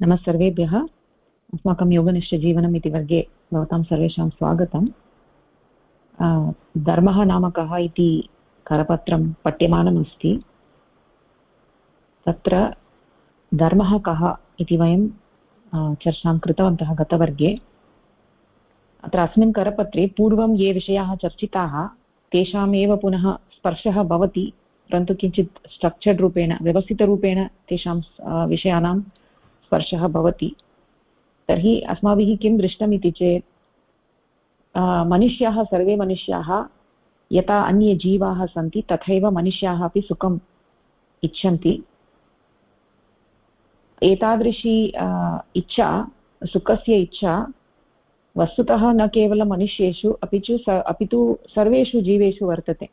नमः सर्वेभ्यः। अस्माकं योगनिष्ठजीवनम् इति वर्गे भवतां सर्वेषां स्वागतम्। धर्मः नाम कः इति करपत्रं पठ्यमानम् अस्ति तत्र धर्मः कः इति वयं चर्चां कृतवन्तः गतवर्गे। अत्र अस्मिन् करपत्रे पूर्वं ये विषयाः चर्चिताः, तेषामेव पुनः स्पर्शः भवति, परन्तु किञ्चित् स्ट्रक्चर्ड् रूपेण, व्यवस्थितरूपेण तेषां विषयाणां स्पर्शः भवति। तर्हि अस्माभिः किं दृष्टमिति चेत् मनुष्याः, सर्वे मनुष्याः यथा अन्ये जीवाः सन्ति, तथैव मनुष्याः अपि सुखम् इच्छन्ति। एतादृशी इच्छा, सुखस्य इच्छा, वस्तुतः न केवलं मनुष्येषु, अपि च अपि तु सर्वेषु जीवेषु वर्तते।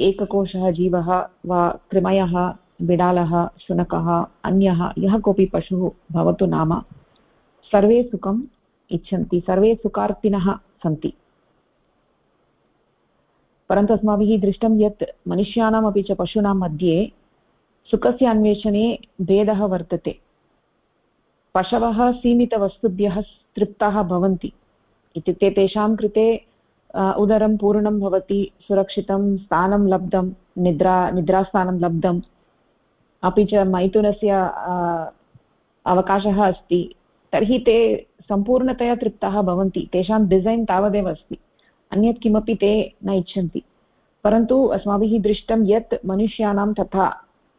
एककोशः जीवः वा कृमयः बिडालः, शुनकः, अन्यः, यः कोऽपि पशुः भवतु नाम। सर्वे सुखम् इच्छन्ति, सर्वे सुखार्थिनः सन्ति। परन्तु अस्माभिः दृष्टं यत् मनुष्याणामपि च पशूनां मध्ये सुखस्य अन्वेषणे भेदः वर्तते। पशवः सीमितवस्तुभ्यः तृप्ताः भवन्ति। इत्युक्ते तेषां कृते उदरं पूर्णं भवति, सुरक्षितं, स्थानं लब्धं, निद्रा, निद्रास्थानं लब्धं। अपि च मैथुनस्य अवकाशः अस्ति, तर्हि ते सम्पूर्णतया तृप्ताः भवन्ति, तेषां डिसैन् तावदेव अस्ति, अन्यत् किमपि ते न इच्छन्ति। परन्तु अस्माभिः दृष्टं यत् मनुष्याणां तथा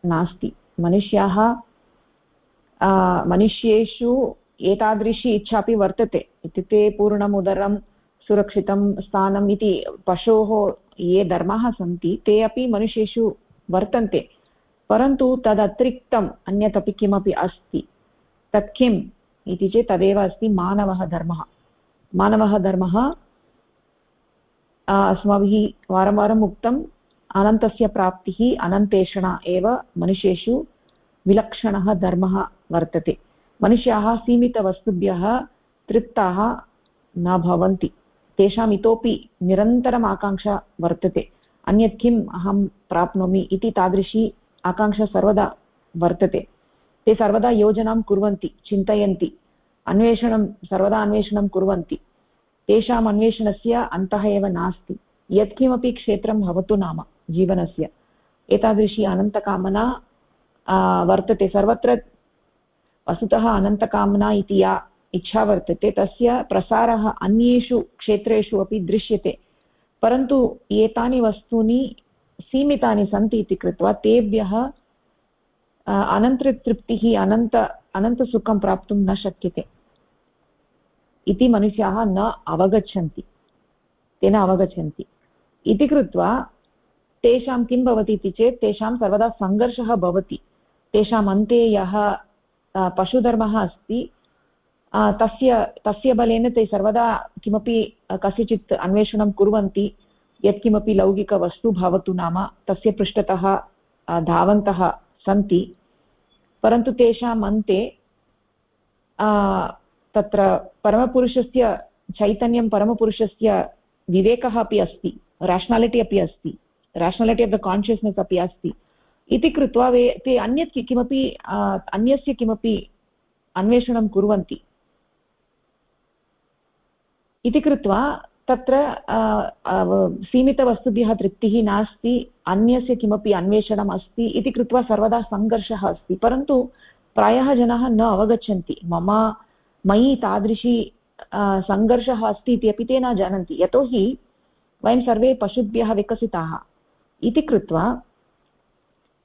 नास्ति। मनुष्याः मनुष्येषु एतादृशी इच्छापि वर्तते इत्युक्ते पूर्णम् उदरं सुरक्षितं स्थानम् इति पशोः ये धर्माः सन्ति, ते अपि मनुष्येषु वर्तन्ते। परन्तु तदतिरिक्तम् अन्यत् अपि किमपि अस्ति। तत् किम् इति चेत् तदेव अस्ति मानवः धर्मः। मानवः धर्मः अस्माभिः वारं वारम् उक्तम्, अनन्तस्य प्राप्तिः, अनन्तेषणा एव मनुष्येषु विलक्षणः धर्मः वर्तते। मनुष्याः सीमितवस्तुभ्यः तृप्ताः न भवन्ति। तेषाम् इतोपि निरन्तरम् आकाङ्क्षा वर्तते। अन्यत् किम् अहं प्राप्नोमि इति तादृशी आकाङ्क्षा सर्वदा वर्तते। ते सर्वदा योजनां कुर्वन्ति, चिन्तयन्ति, अन्वेषणं, सर्वदा अन्वेषणं कुर्वन्ति। तेषाम् अन्वेषणस्य अन्तः एव नास्ति। यत्किमपि क्षेत्रं भवतु नाम जीवनस्य। एतादृशी अनन्तकामना वर्तते। सर्वत्र वस्तुतः अनन्तकामना इति या इच्छा वर्तते, तस्य प्रसारः अन्येषु क्षेत्रेषु अपि दृश्यते। परन्तु एतानि वस्तूनि सीमितानि सन्ति इति कृत्वा तेभ्यः अनन्ततृप्तिः अनन्त, अनन्तसुखं प्राप्तुं न शक्यते। इति मनुष्याः न अवगच्छन्ति। ते न अवगच्छन्ति। इति कृत्वा तेषां किं भवति इति चेत् तेषां सर्वदा सङ्घर्षः भवति। तेषाम् अन्ते यः पशुधर्मः अस्ति तस्य तस्य बलेन ते सर्वदा किमपि कस्यचित् अन्वेषणं कुर्वन्ति। यत्किमपि लौकिकवस्तु भवतु नाम तस्य पृष्ठतः धावन्तः सन्ति। परन्तु तेषाम् अन्ते तत्र परमपुरुषस्य, चैतन्यं परमपुरुषस्य विवेकः अपि अस्ति राशनालिटि अपि अस्ति राशनालिटि आफ् द कान्शियस्नेस् अपि अस्ति। इति कृत्वा वे, ते अन्यत् किमपि अन्यस्य किमपि अन्वेषणं कुर्वन्ति। इति कृत्वा तत्र सीमितवस्तुभ्यः तृप्तिः नास्ति, अन्यस्य किमपि अन्वेषणम् अस्ति इति कृत्वा सर्वदा सङ्घर्षः अस्ति। परन्तु प्रायः जनाः न अवगच्छन्ति। मम, मयि तादृशी सङ्घर्षः अस्ति इति अपि ते न जानन्ति। यतोहि वयं सर्वे पशुभ्यः विकसिताः। इति कृत्वा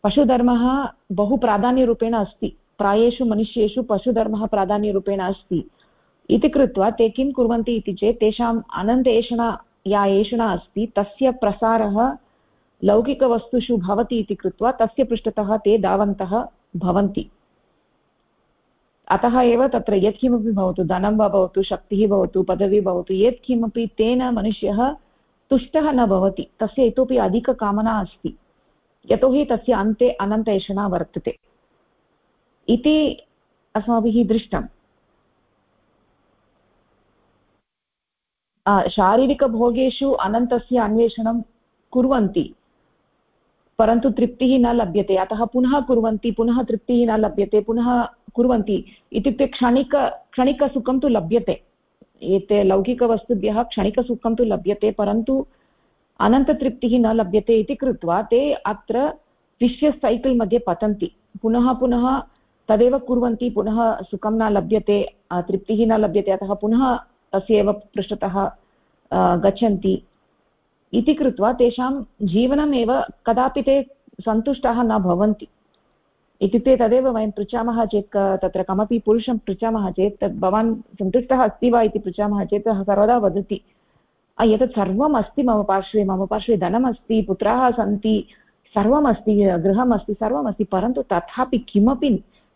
पशुधर्मः बहु प्राधान्यरूपेण अस्ति। प्रायेषु मनुष्येषु पशुधर्मः प्राधान्यरूपेण अस्ति। इति कृत्वा ते किं कुर्वन्ति इति चेत् तेषाम् अनन्तेषणा या एषणा अस्ति। तस्य प्रसारः लौकिकवस्तुषु भवति इति कृत्वा तस्य पृष्ठतः ते धावन्तः भवन्ति। अतः एव तत्र यत्किमपि भवतु, धनं वा भवतु, शक्तिः भवतु, पदवी भवतु, यत्किमपि तेन मनुष्यः तुष्टः न भवति। तस्य इतोपि अधिककामना अस्ति। यतोहि तस्य अन्ते अनन्तेषणा वर्तते। इति अस्माभिः दृष्टम्। शारीरिकभोगेषु अनन्तस्य अन्वेषणं कुर्वन्ति परन्तु तृप्तिः न लभ्यते अतः पुनः कुर्वन्ति पुनः तृप्तिः न लभ्यते पुनः कुर्वन्ति इत्युक्ते क्षणिक क्षणिकसुखं तु लभ्यते एते लौकिकवस्तुभ्यः क्षणिकसुखं तु लभ्यते परन्तु अनन्ततृप्तिः न लभ्यते इति कृत्वा ते अत्र विश्य सैकल् मध्ये पतन्ति पुनः पुनः तदेव कुर्वन्ति पुनः सुखं न लभ्यते तृप्तिः न लभ्यते अतः पुनः तस्य एव पृष्ठतः गच्छन्ति। इति कृत्वा तेषां जीवनमेव कदापि ते सन्तुष्टाः न भवन्ति। इत्युक्ते तदेव वयं पृच्छामः चेत् तत्र कमपि पुरुषं पृच्छामः चेत्, तद् भवान् सन्तुष्टः अस्ति वा इति पृच्छामः चेत्, सः सर्वदा वदति एतत् सर्वम् अस्ति मम पार्श्वे मम पार्श्वे धनमस्ति पुत्राः सन्ति सर्वमस्ति गृहमस्ति सर्वमस्ति परन्तु तथापि किमपि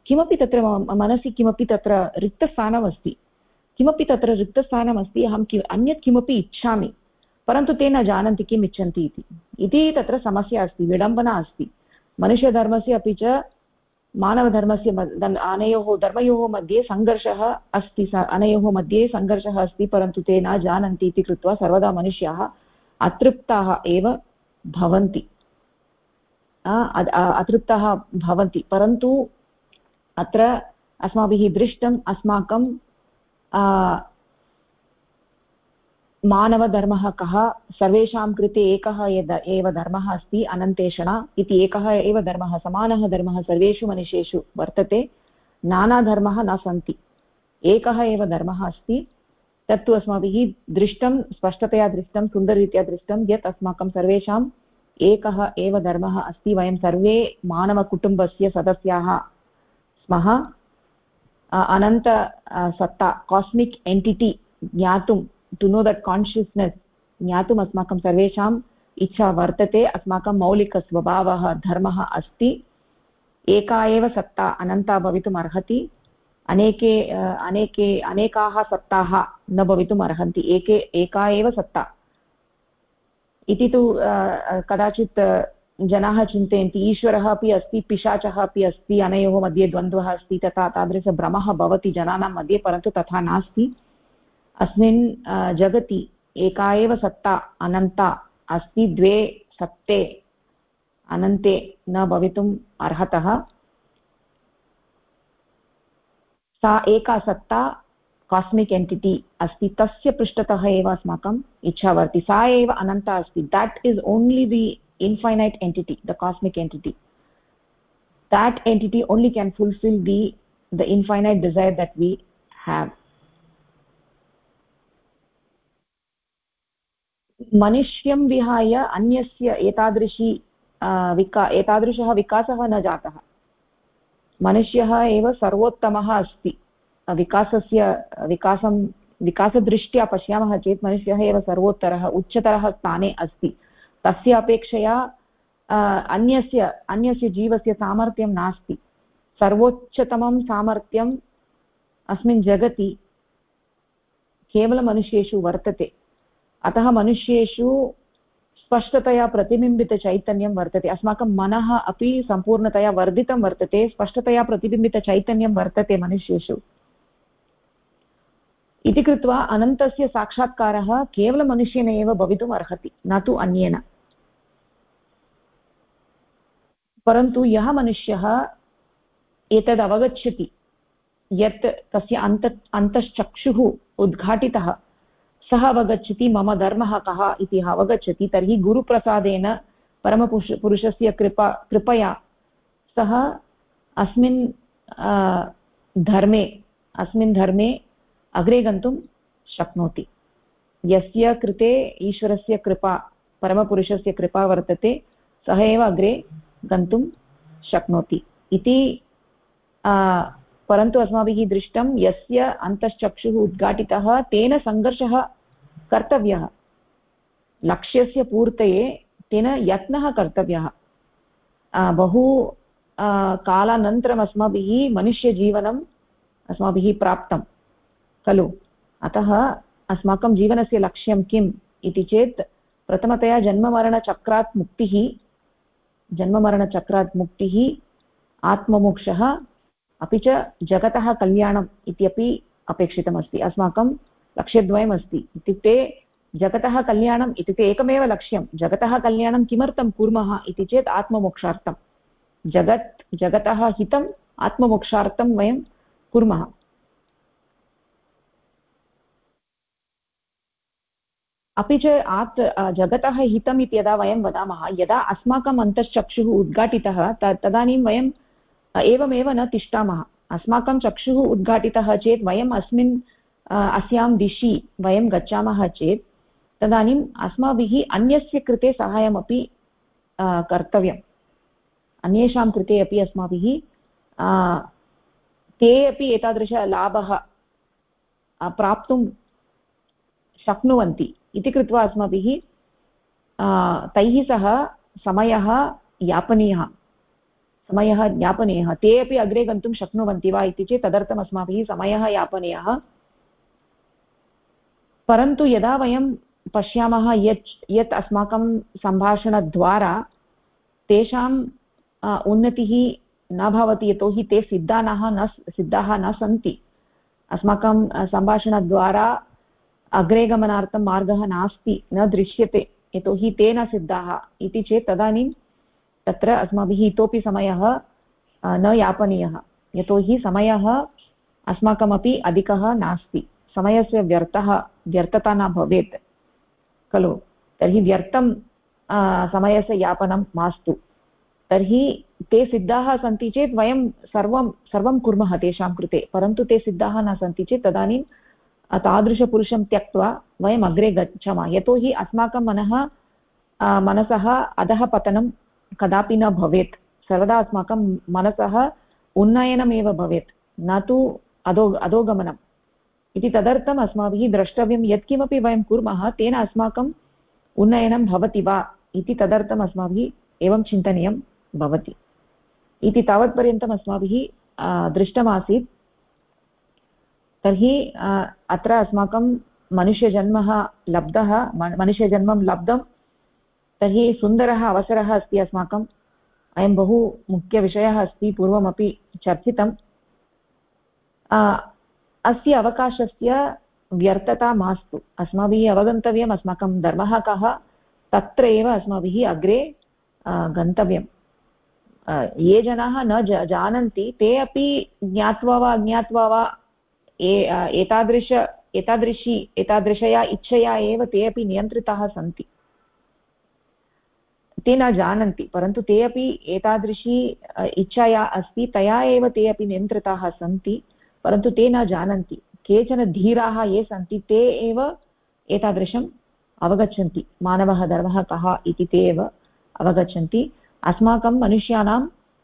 किमपि तत्र मनसि किमपि तत्र रिक्तस्थानमस्ति किमपि तत्र रिक्तस्थानमस्ति, अहं कि, अन्यत् किमपि इच्छामि, परन्तु ते न जानन्ति, किम् इच्छन्ति इति। इति तत्र समस्या अस्ति, विडम्बना अस्ति, मनुष्यधर्मस्य अपि च मानवधर्मस्य अनयोः धर्मयोः मध्ये सङ्घर्षः अस्ति अनयोः मध्ये सङ्घर्षः अस्ति, परन्तु ते न जानन्ति इति कृत्वा सर्वदा मनुष्याः अतृप्ताः एव भवन्ति। अतृप्ताः भवन्ति, परन्तु अत्र अस्माभिः दृष्टम् अस्माकं मानवधर्मः कः सर्वेषां कृते एकः एव धर्मः अस्ति अनन्तेषणा इति एकः एव धर्मः समानः धर्मः सर्वेषु मनुष्येषु वर्तते नानाधर्मः न सन्ति एकः एव धर्मः अस्ति तत्तु अस्माभिः दृष्टं स्पष्टतया दृष्टं सुन्दररीत्या दृष्टं यत् अस्माकं सर्वेषाम् एकः एव धर्मः अस्ति वयं सर्वे मानवकुटुम्बस्य सदस्याः स्मः अनन्त सत्ता कास्मिक् एण्टिटि ज्ञातुं टु नो दट् कान्शियस्नेस् ज्ञातुम् अस्माकं सर्वेषाम् इच्छा वर्तते अस्माकं मौलिकस्वभावः धर्मः अस्ति एका एव सत्ता अनन्ता भवितुम् अर्हति अनेके अनेके अनेकाः सत्ताः न भवितुम् अर्हन्ति एके एका एव सत्ता इति तु कदाचित् जनाः चिन्तयन्ति, ईश्वरः अपि अस्ति, पिशाचः अपि अस्ति, अनयोः मध्ये द्वन्द्वः अस्ति, तथा तादृशभ्रमः भवति जनानां मध्ये, परन्तु तथा नास्ति। अस्मिन् जगति एका एव सत्ता, अनन्ता अस्ति, द्वे सत्ते अनन्ते न भवितुम् अर्हतः। सा एका सत्ता कास्मिक् एण्टिटि अस्ति, तस्य पृष्ठतः एव अस्माकम् इच्छा वर्ति, सा एव अनन्ता अस्ति that is only the infinite entity, the cosmic entity. That entity only can fulfill the the infinite desire that we have. मनुष्यं विहाय अन्यस्य एतादृशी विका एतादृशः विकासः न जातः मनुष्यः एव सर्वोत्तमः अस्ति विकासस्य विकासं विकासदृष्ट्या पश्यामः चेत् मनुष्यः एव सर्वोत्तरः उच्चतरः स्थाने अस्ति तस्य अपेक्षया अन्यस्य अन्यस्य जीवस्य सामर्थ्यं नास्ति। सर्वोच्चतमं सामर्थ्यम् अस्मिन् जगति केवलमनुष्येषु वर्तते। अतः मनुष्येषु स्पष्टतया प्रतिबिम्बितचैतन्यं वर्तते। अस्माकं मनः अपि सम्पूर्णतया वर्धितं वर्तते, स्पष्टतया प्रतिबिम्बितचैतन्यं वर्तते मनुष्येषु। इति कृत्वा अनन्तस्य साक्षात्कारः केवलमनुष्येन एव भवितुम् अर्हति न तु अन्येन। परन्तु यः मनुष्यः एतद् अवगच्छति, यत् तस्य अन्त, अन्तश्चक्षुः उद्घाटितः, सः अवगच्छति मम धर्मः कः इति अवगच्छति, तर्हि गुरुप्रसादेन परमपुरुष, पुरुषस्य कृपा, कृपया सः अस्मिन् धर्मे अस्मिन् धर्मे अग्रे गन्तुं शक्नोति। यस्य कृते ईश्वरस्य कृपा, परमपुरुषस्य कृपा वर्तते, सः एव अग्रे गन्तुं शक्नोति। इति परन्तु अस्माभिः दृष्टं यस्य अन्तश्चक्षुः उद्घाटितः, तेन सङ्घर्षः कर्तव्यः। लक्ष्यस्य पूर्तये तेन यत्नः कर्तव्यः। बहु कालानन्तरम् अस्माभिः मनुष्यजीवनम् अस्माभिः प्राप्तं। खलु? अतः अस्माकं जीवनस्य लक्ष्यं किम् इति चेत्, प्रथमतया जन्ममरणचक्रात् मुक्तिः जन्ममरणचक्रात् मुक्तिः आत्ममोक्षः अपि च जगतः कल्याणम् इत्यपि अपेक्षितमस्ति। अस्माकं लक्ष्यद्वयमस्ति। इत्युक्ते जगतः कल्याणम् इत्युक्ते एकमेव लक्ष्यं। जगतः कल्याणं किमर्थं कुर्मः इति चेत् आत्ममोक्षार्थं। जगत् जगतः हितम्, आत्ममोक्षार्थं वयं कुर्मः। अपि च आत् जगतः हितम् इति यदा वयं वदामः, यदा अस्माकम् अन्तश्चक्षुः उद्घाटितः तदानीं वयम् एवमेव न तिष्ठामः। अस्माकं चक्षुः उद्घाटितः चेत्, वयम् अस्मिन् अस्यां दिशि वयं गच्छामः चेत्, तदानीम् अस्माभिः अन्यस्य कृते साहाय्यमपि कर्तव्यम्। अन्येषां कृते अपि अस्माभिः ते अपि एतादृशलाभः प्राप्तुं शक्नुवन्ति। इति कृत्वा अस्माभिः तैः सह समयः यापनीयः। समयः ज्ञापनीयः। ते अपि अग्रे गन्तुं शक्नुवन्ति वा इति चेत् तदर्थम् अस्माभिः समयः यापनीयः। परन्तु यदा वयं पश्यामः यत् यत् अस्माकं सम्भाषणद्वारा तेषाम् उन्नतिः न भवति यतोहि ते सिद्धानाः न सिद्धाः न सन्ति। अस्माकं सम्भाषणद्वारा अग्रे गमनार्थं मार्गः नास्ति, न दृश्यते, यतोहि ते न सिद्धाः। इति चेत् तदानीं तत्र अस्माभिः इतोपि समयः न यापनीयः। यतोहि समयः अस्माकमपि अधिकः नास्ति। समयस्य व्यर्थः, व्यर्थता न भवेत्। खलु? तर्हि व्यर्थं समयस्य यापनं मास्तु। तर्हि ते सिद्धाः सन्ति चेत् वयं सर्वं सर्वं कुर्मः तेषां कृते, परन्तु ते सिद्धाः न सन्ति चेत् तदानीं तादृशपुरुषं त्यक्त्वा वयम् अग्रे गच्छामः। यतोहि अस्माकं मनः मनसः, अधः पतनं कदापि न भवेत्। सर्वदा अस्माकं मनसः उन्नयनमेव भवेत्। न तु अधो, अधोगमनम्। इति तदर्थम् अस्माभिः द्रष्टव्यं यत्किमपि वयं कुर्मः, तेन अस्माकम् उन्नयनं भवति वा इति तदर्थम् अस्माभिः एवं चिन्तनीयं भवति। इति तावत्पर्यन्तम् अस्माभिः दृष्टमासीत्। तर्हि अत्र अस्माकं मनुष्यजन्मः लब्धः मनुष्यजन्मं लब्धं, तर्हि सुन्दरः अवसरः अस्ति अस्माकम् अयं बहु मुख्यविषयः अस्ति, पूर्वमपि चर्चितम्। अस्य अवकाशस्य व्यर्थता मास्तु। अस्माभिः अवगन्तव्यम् अस्माकं धर्मः कः तत्र एव अस्माभिः अग्रे गन्तव्यं ये जनाः न जानन्ति, ते अपि ज्ञात्वा वा अज्ञात्वा वा एतादृश, एतादृशी, एतादृशया इच्छया एव ते अपि नियन्त्रिताः सन्ति। ते न जानन्ति, परन्तु ते अपि एतादृशी इच्छा या अस्ति, तया एव ते अपि नियन्त्रिताः सन्ति, परन्तु ते न जानन्ति। केचन धीराः ये सन्ति, ते एव एतादृशम् अवगच्छन्ति। मानवः धर्मः कः इति ते एव अवगच्छन्ति। अस्माकं मनुष्याणां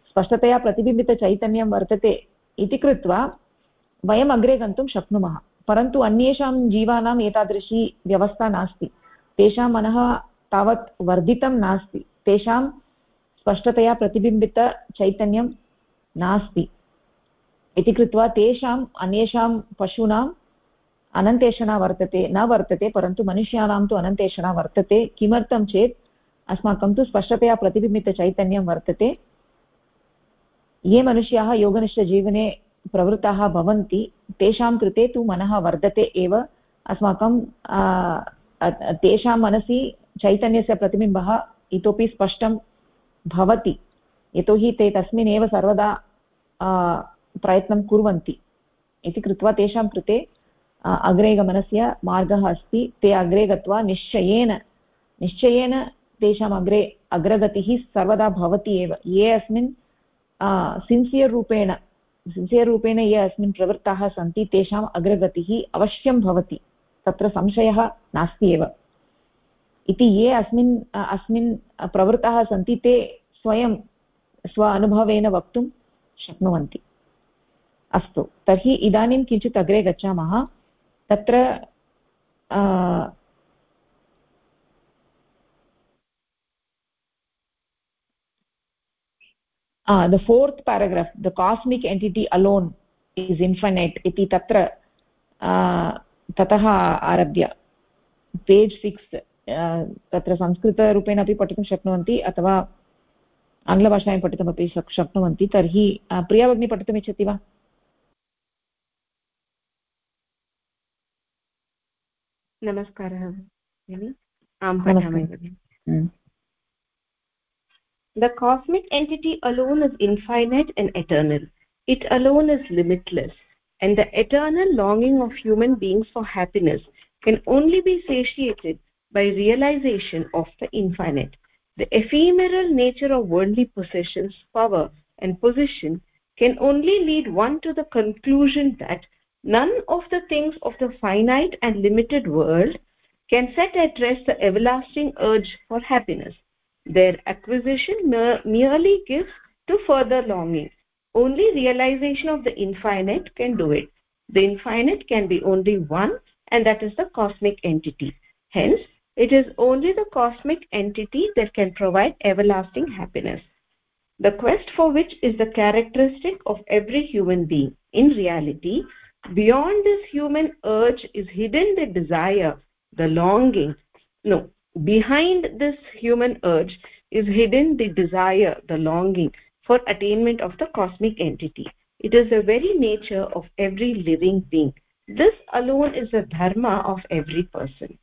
स्पष्टतया प्रतिबिम्बितचैतन्यं वर्तते इति कृत्वा वयम् अग्रे गन्तुं शक्नुमः। परन्तु अन्येषां जीवानाम् एतादृशी व्यवस्था नास्ति। तेषां मनः तावत् वर्धितं नास्ति। तेषां स्पष्टतया प्रतिबिम्बितचैतन्यं नास्ति। इति कृत्वा तेषाम्, अन्येषां पशूनाम् अनन्तेषणा वर्तते, न वर्तते, परन्तु मनुष्याणां तु अनन्तेषणा वर्तते। किमर्थं चेत् अस्माकं तु स्पष्टतया प्रतिबिम्बितचैतन्यं वर्तते। ये मनुष्याः योगनिष्ठजीवने प्रवृत्ताः भवन्ति, तेषां कृते तु मनः वर्धते एव। अस्माकं तेषां मनसि चैतन्यस्य प्रतिबिम्बः इतोपि स्पष्टं भवति। यतोहि ते तस्मिन् एव सर्वदा प्रयत्नं कुर्वन्ति। इति कृत्वा तेषां कृते अग्रे गमनस्य मार्गः अस्ति। ते अग्रे गत्वा निश्चयेन निश्चयेन तेषाम् अग्रे अग्रगतिः सर्वदा भवति एव। ये अस्मिन् सिन्सियर् रूपेण सिन्सियर् रूपेण ये अस्मिन् प्रवृत्ताः सन्ति तेषाम् अग्रगतिः अवश्यं भवति तत्र संशयः नास्ति एव इति ये अस्मिन् अस्मिन् प्रवृत्ताः सन्ति ते स्वयं स्व अनुभवेन वक्तुं शक्नुवन्ति अस्तु तर्हि इदानीं किञ्चित् अग्रे गच्छामः तत्र uh, the fourth paragraph the cosmic entity alone is infinite iti tatra uh, ततः आरभ्य। पेज् सिक्स् तत्र संस्कृतरूपेण अपि पठितुं शक्नुवन्ति अथवा आङ्ग्लभाषायां पठितुमपि शक्नुवन्ति तर्हि प्रिया भगिनी पठितुमिच्छति वा? नमस्कारः आं पठामि the cosmic entity alone is infinite and eternal. It alone is limitless. And the eternal longing of human beings for happiness can only be satiated by realization of the infinite. The ephemeral nature of worldly possessions power and position can only lead one to the conclusion that none of the things of the finite and limited world can set at rest the everlasting urge for happiness their acquisition merely gives to further longing. Only realization of the infinite can do it. The infinite can be only one and that is the cosmic entity. Hence it is only the cosmic entity that can provide everlasting happiness. The quest for which is the characteristic of every human being. In reality beyond this human urge is hidden the desire the longing. No behind this human urge is hidden the desire the longing for attainment of the cosmic entity it is the very nature of every living being this alone is the dharma of every person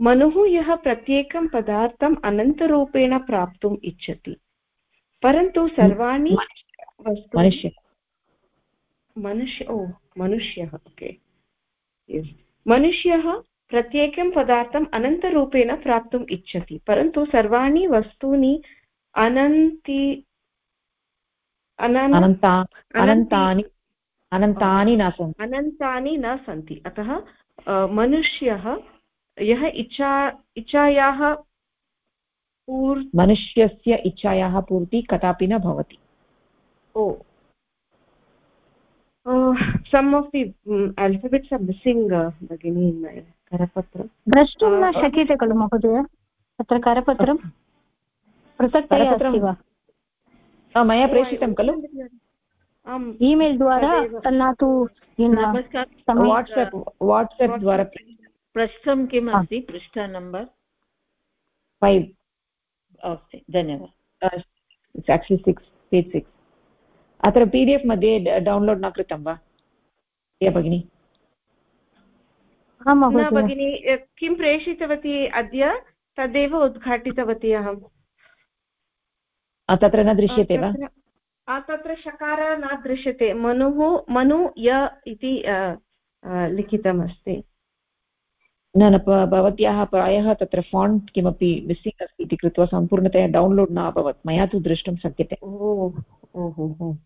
मनुः यः प्रत्येकं पदार्थम् अनन्तरूपेण प्राप्तुम् इच्छति परन्तु सर्वाणि मनुष्य मनुष्य ओ मनुष्यः okay मनुष्यः प्रत्येकं पदार्थम् अनन्तरूपेण प्राप्तुम् इच्छति परन्तु सर्वाणि वस्तूनि अनन्ति अनन्तानि अनन्तानि न सन्ति। अनन्तानि न सन्ति। अतः मनुष्यः यः इच्छा इच्छायाः मनुष्यस्य इच्छायाः पूर्ति कदापि न भवति। ओ। Some of the alphabets are missing भगिनी करपत्रं द्रष्टुं न शक्यते खलु महोदय तत्र करपत्रं पृथक्तया अस्ति वा मया प्रेषितं खलु ईमेल् द्वारा न तु वाट्सप् वाट्सप् द्वारा पृष्ठं किम् अस्ति पृष्ठ नम्बर् फैव् अस्ति धन्यवादः आक्चुलि सिक्स् पेज् सिक्स् अत्र पी डि एफ् मध्ये डौन्लोड् न कृतं वा या भगिनि. किं प्रेषितवती अद्य? तदेव उद्घाटितवती अहम् तत्र न दृश्यते वा? तत्र शकार न दृश्यते. मनुः मनु य इति लिखितमस्ति. न न भवत्याः प्रायः तत्र फाण्ट् किमपि मिस्सिङ्ग् अस्ति इति कृत्वा सम्पूर्णतया डौन्लोड् न अभवत्. मया तु द्रष्टुं शक्यते ओ ओहो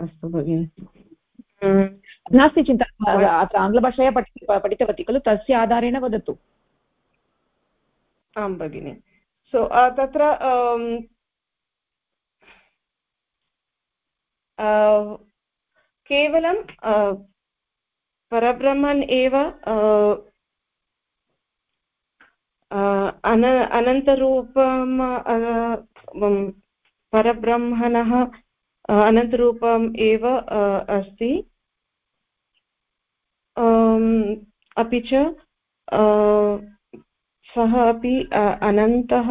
अस्तु भगिनि. नास्ति चिन्ता अत्र आङ्ग्लभाषया पठि पठितवती खलु? तस्य आधारेण वदतु। आं भगिनि। सो तत्र केवलं परब्रह्मन् एव अन अनन्तरूपं परब्रह्मणः अनन्तरूपम् एव अस्ति। अपि च सः अपि अनन्तः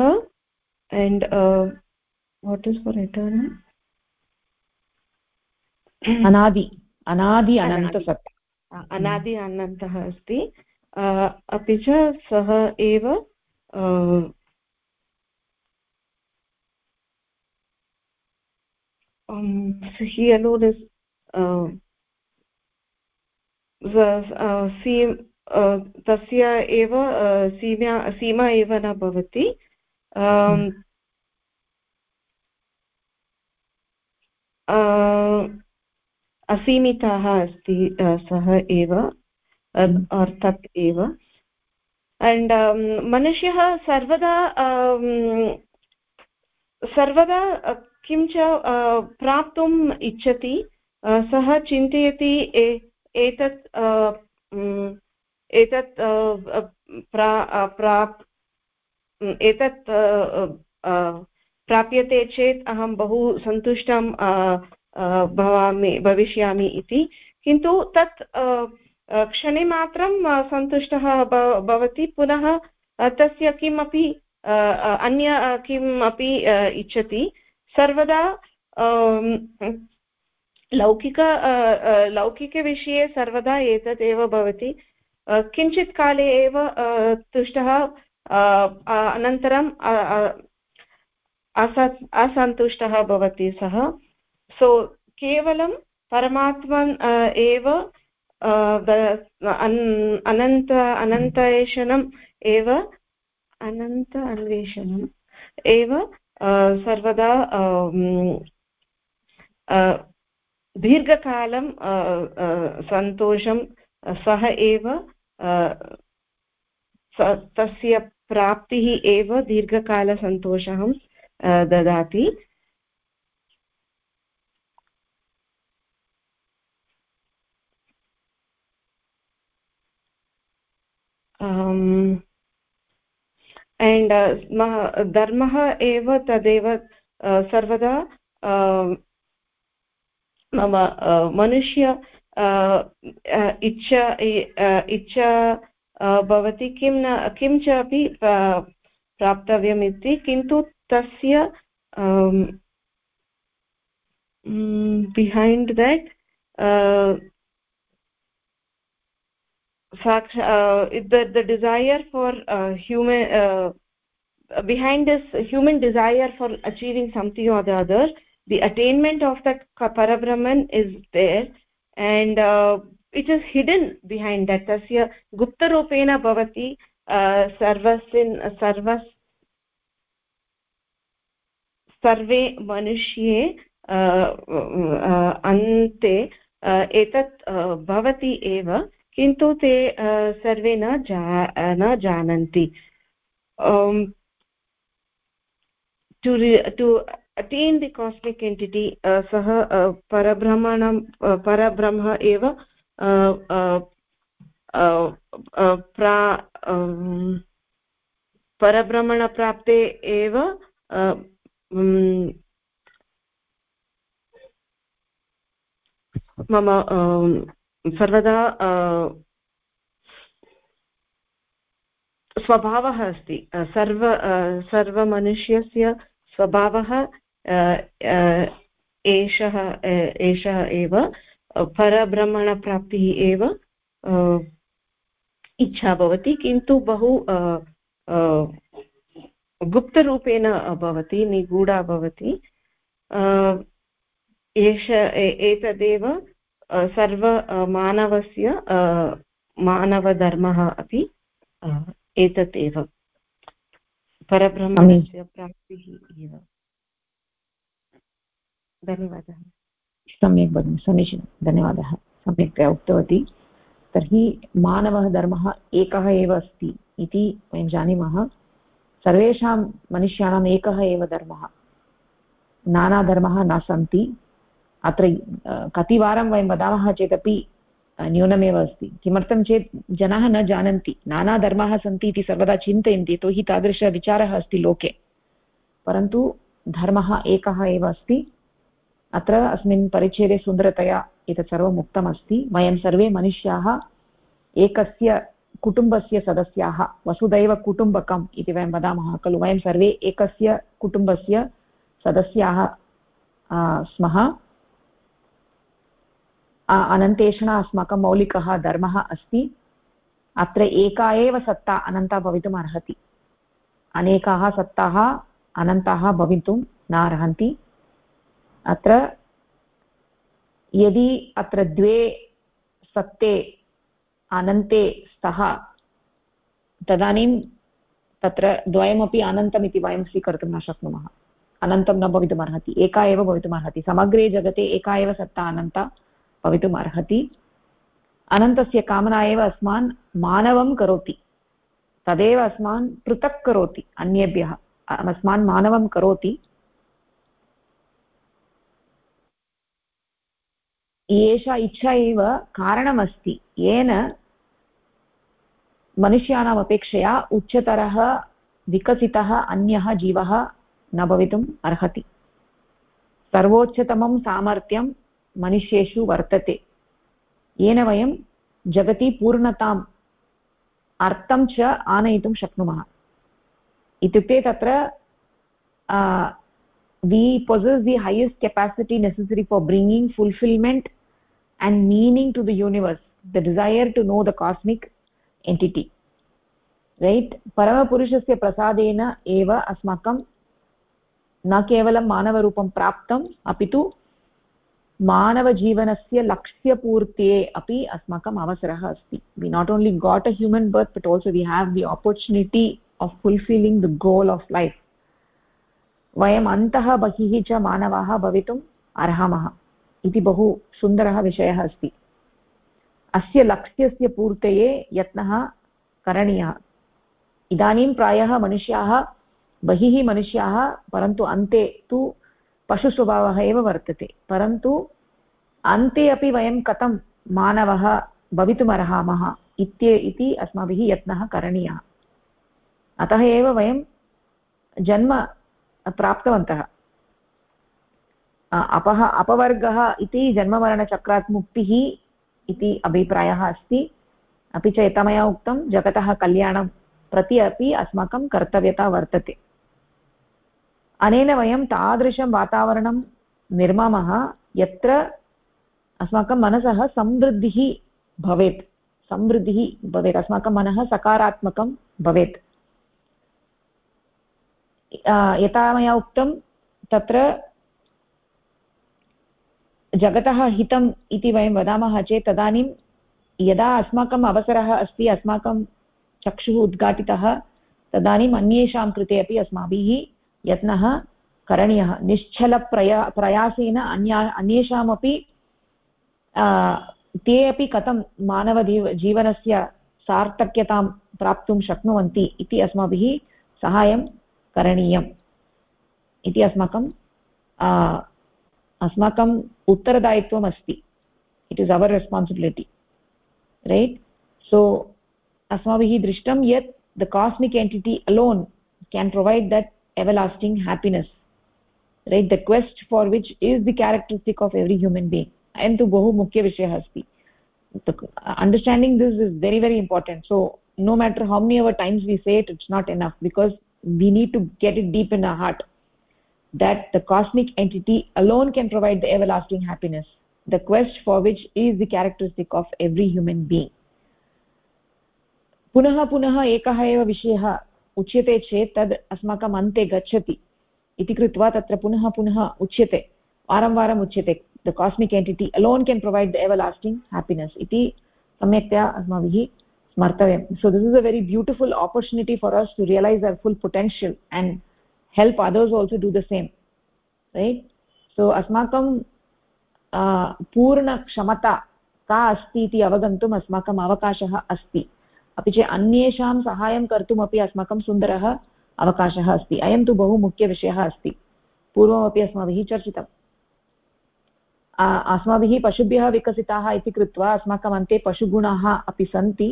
and what is for eternal अनादि अनादि अनन्तसत् अनादि. अनन्तः अस्ति। अपि च सः एव he alone is तस्य एव सीमा सीमा एव न भवति। असीमितः अस्ति सः एव अर्थात् एव। अण्ड् मनुष्यः सर्वदा सर्वदा किं च प्राप्तुम् इच्छति सः चिन्तयति एतत् एतत् प्राप् एतत् प्राप्यते चेत् अहं बहु सन्तुष्टं भवामि, भविष्यामि इति। किन्तु तत् क्षणिमात्रं सन्तुष्टः भवति। पुनः तस्य किमपि अन्य किम् अपि इच्छति। सर्वदा लौकिक लौकिकविषये सर्वदा एतदेव भवति। किञ्चित् काले एव तुष्टः अनन्तरं असन्तुष्टः भवति सः। सो, केवलं परमात्मन् एव अनन्त, अनन्तेषणम् एव, अनन्त अन्वेषणम् एव सर्वदा दीर्घकालं सन्तोषं सः एव तस्य प्राप्तिः एव दीर्घकालसन्तोषं ददाति। एण्ड् धर्मः एव तदेव सर्वदा मम मनुष्य इच्छा इच्छा भवति किं न, किं च अपि प्राप्तव्यम् इति, किन्तु तस्य behind that साक्षा the desire for human behind is human desire for achieving something or the others the attainment of that parabrahman is there and uh, it is hidden behind that tasya gupta rupena bhavati sarvasin sarvas सर्वे मनुष्ये अन्ते एतत् भवति एव किन्तु ते सर्वे न जा न जानन्ति to attain the cosmic entity सः परब्रह्मणं परब्रह्म एव परब्रह्मणप्राप्ते एव मम सर्वदा स्वभावः अस्ति सर्व सर्वमनुष्यस्य स्वभावः एषः एषः एव परब्रह्मणप्राप्तिः एव इच्छा भवति, किन्तु बहु गुप्तरूपेण भवति, निगूढा भवति। एष एतदेव सर्वमानवस्य मानवधर्मः अपि एतत् एव। परब्रह्मणस्य प्राप्तिः एव। धन्यवादः। सम्यक् भगिनि, समीचीनं, धन्यवादः। सम्यक्तया उक्तवती। तर्हि मानवः धर्मः एकः एव अस्ति इति वयं जानीमः। सर्वेषां मनुष्याणाम् एकः एव धर्मः। नानाधर्मः न सन्ति। अत्र कतिवारं वयं वदामः चेदपि न्यूनमेव अस्ति। किमर्थं चेत् जनाः न जानन्ति। नानाधर्माः सन्ति इति सर्वदा चिन्तयन्ति यतोहि तादृशविचारः अस्ति लोके। परन्तु धर्मः एकः एव अस्ति। अत्र अस्मिन् परिच्छेदे सुन्दरतया एतत् सर्वम् उक्तमस्ति। वयं सर्वे मनुष्याः, एकस्य कुटुम्बस्य सदस्याः, वसुदैव कुटुम्बकम् इति वयं वदामः खलु। वयं सर्वे एकस्य कुटुम्बस्य सदस्याः स्मः। अनन्तेषणा अस्माकं मौलिकः धर्मः अस्ति। अत्र एका एव सत्ता अनन्ता भवितुम् अर्हति अनेकाः सत्ताः अनन्ताः भवितुं न अर्हन्ति अत्र यदि अत्र द्वे सत्ते अनन्ते स्तः, तदानीं तत्र द्वयमपि अनन्तम् इति वयं स्वीकर्तुं न शक्नुमः। अनन्तं न भवितुम् अर्हति, एका एव भवितुम् अर्हति। समग्रे जगते एका एव सत्ता अनन्ता भवितुम् अर्हति। अनन्तस्य कामना एव अस्मान् मानवं करोति। तदेव अस्मान् पृथक् करोति अन्येभ्यः। अस्मान् मानवं करोति। एषा इच्छा एव कारणमस्ति। येन मनुष्याणाम् अपेक्षया उच्चतरः, विकसितः, अन्यः जीवः न भवितुम् अर्हति। सर्वोच्चतमं सामर्थ्यं मनुष्येषु वर्तते। येन वयं जगति पूर्णताम् अर्थं च आनयितुं शक्नुमः। इत्युक्ते तत्र we possess the highest capacity necessary for bringing fulfillment and meaning to the universe, the desire to know the cosmic entity right परमपुरुषस्य प्रसादेन एव अस्माकं न केवलं मानवरूपं प्राप्तम् अपि तु मानवजीवनस्य लक्ष्यपूर्त्यै अपि अस्माकम् अवसरः अस्ति we not only got a human birth but also we have the opportunity of fulfilling the goal of life वयम् अन्तः बहिः च मानवाः भवितुम् अर्हामः। इति बहु सुन्दरः विषयः अस्ति। अस्य लक्ष्यस्य पूर्तये यत्नः करणीयः। इदानीं प्रायः मनुष्याः, बहिः मनुष्याः, परन्तु अन्ते तु पशुस्वभावः एव वर्तते। परन्तु अन्ते अपि वयं कथं मानवः भवितुमर्हामः इत्ये इति अस्माभिः यत्नः करणीयः। अतः एव वयं जन्म प्राप्तवन्तः। अपः, अपवर्गः इति जन्ममरणचक्रात् मुक्तिः इति अभिप्रायः अस्ति। अपि च यथा मया उक्तं, जगतः कल्याणं प्रति अपि अस्माकं कर्तव्यता वर्तते। अनेन वयं तादृशं वातावरणं निर्मामः, यत्र अस्माकं मनसः समृद्धिः भवेत्। समृद्धिः भवेत्। अस्माकं मनः सकारात्मकं भवेत्। यथा मया उक्तं, तत्र जगतः हितम् इति वयं वदामः चेत् तदानीं यदा अस्माकम् अवसरः अस्ति, अस्माकं चक्षुः उद्घाटितः, तदानीम् अन्येषां कृते अपि अस्माभिः यत्नः करणीयः। निश्चलप्रया, प्रयासेन अन्या, अन्येषामपि ते अपि कथं मानवजीव, जीवनस्य सार्थक्यतां प्राप्तुं शक्नुवन्ति इति अस्माभिः सहायं करणीयम् इति अस्माकं अस्माकम् उत्तरदायित्वम् अस्ति it is our responsibility right so अस्माभिः दृष्टं यत् the cosmic entity alone can provide that right the quest for which is the characteristic of every human being and to bahu mukhya vishayah asti understanding this is very very important so no matter how many ever times we say it it's not enough because we need to get it deep in our heart that the cosmic entity alone can provide the everlasting happiness the quest for which is the characteristic of every human being पुनः पुनः एकः एव विषयः उच्यते चेत् तद् अस्माकम् अन्ते गच्छति इति कृत्वा तत्र पुनः पुनः उच्यते वारं वारम् उच्यते the cosmic entity alone can provide the everlasting happiness इति सम्यक्तया अस्माभिः स्मर्तव्यं so this is a very beautiful opportunity for us to realise our full potential and help others also do the same right so अस्माकं पूर्णक्षमता का अस्ति इति अवगन्तुम् अस्माकम् अवकाशः अस्ति अपि च अन्येषां सहायं कर्तुमपि अस्माकं सुन्दरः अवकाशः अस्ति अयं तु बहु मुख्यविषयः अस्ति पूर्वमपि अस्माभिः चर्चितम् अस्माभिः पशुभ्यः विकसिताः इति कृत्वा अस्माकम् अन्ते पशुगुणाः अपि सन्ति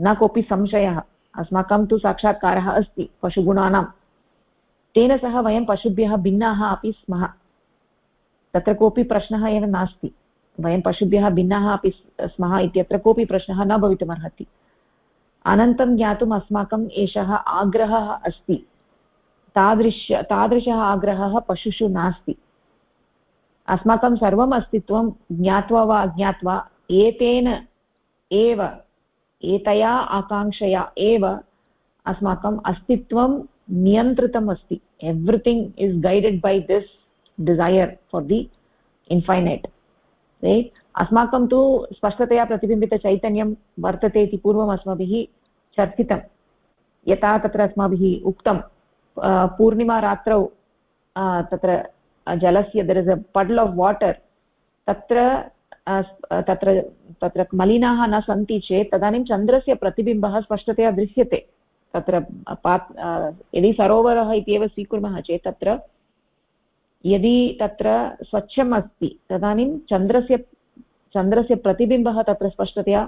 न कोऽपि संशयः। अस्माकं तु साक्षात्कारः अस्ति, पशुगुणानां। तेन सह वयं पशुभ्यः भिन्नाः अपि स्मः। तत्र कोऽपि प्रश्नः एव नास्ति। वयं पशुभ्यः भिन्नाः अपि स्मः इत्यत्र कोऽपि प्रश्नः न भवितुमर्हति। अनन्तं ज्ञातुम् अस्माकम् एषः आग्रहः अस्ति। तादृश, तादृशः आग्रहः पशुषु नास्ति। अस्माकं सर्वम् अस्तित्वं ज्ञात्वा वा अज्ञात्वा एतेन एव एतया आकाङ्क्षया एव अस्माकम् अस्तित्वं नियन्त्रितम् अस्ति everything is guided by this desire for the infinite अस्माकं तु स्पष्टतया प्रतिबिम्बितचैतन्यं वर्तते इति पूर्वम् अस्माभिः चर्चितं. यथा तत्र अस्माभिः उक्तं पूर्णिमारात्रौ तत्र जलस्य there is a puddle of water तत्र तत्र तत्र मलिनाः न सन्ति चेत् तदानीं चन्द्रस्य प्रतिबिम्बः स्पष्टतया दृश्यते। तत्र पात् यदि सरोवरः इत्येव स्वीकुर्मः चेत् तत्र यदि तत्र स्वच्छम् अस्ति, तदानीं चन्द्रस्य चन्द्रस्य प्रतिबिम्बः तत्र स्पष्टतया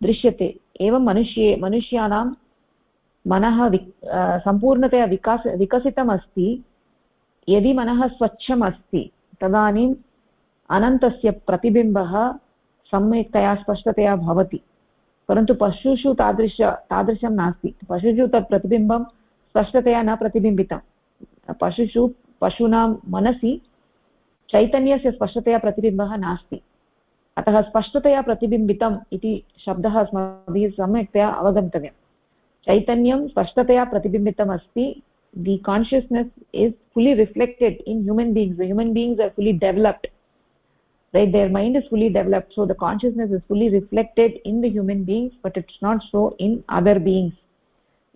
दृश्यते। एवं मनुष्ये, मनुष्याणां मनः वि सम्पूर्णतया विकास विकसितम् अस्ति यदि मनः स्वच्छम् अस्ति तदानीम् अनन्तस्य प्रतिबिम्बः सम्यक्तया स्पष्टतया भवति। परन्तु पशुषु तादृश, तादृशं नास्ति। पशुषु तत् प्रतिबिम्बं स्पष्टतया न प्रतिबिम्बितं। पशुषु, पशूनां मनसि चैतन्यस्य स्पष्टतया प्रतिबिम्बः नास्ति। अतः स्पष्टतया प्रतिबिम्बितम् इति शब्दः अस्माभिः सम्यक्तया अवगन्तव्यं चैतन्यं स्पष्टतया प्रतिबिम्बितम् अस्ति consciousness is fully reflected in human beings. The human beings are fully developed. Right, their mind is fully developed, so the consciousness is fully reflected in the human beings, but it's not so in other beings.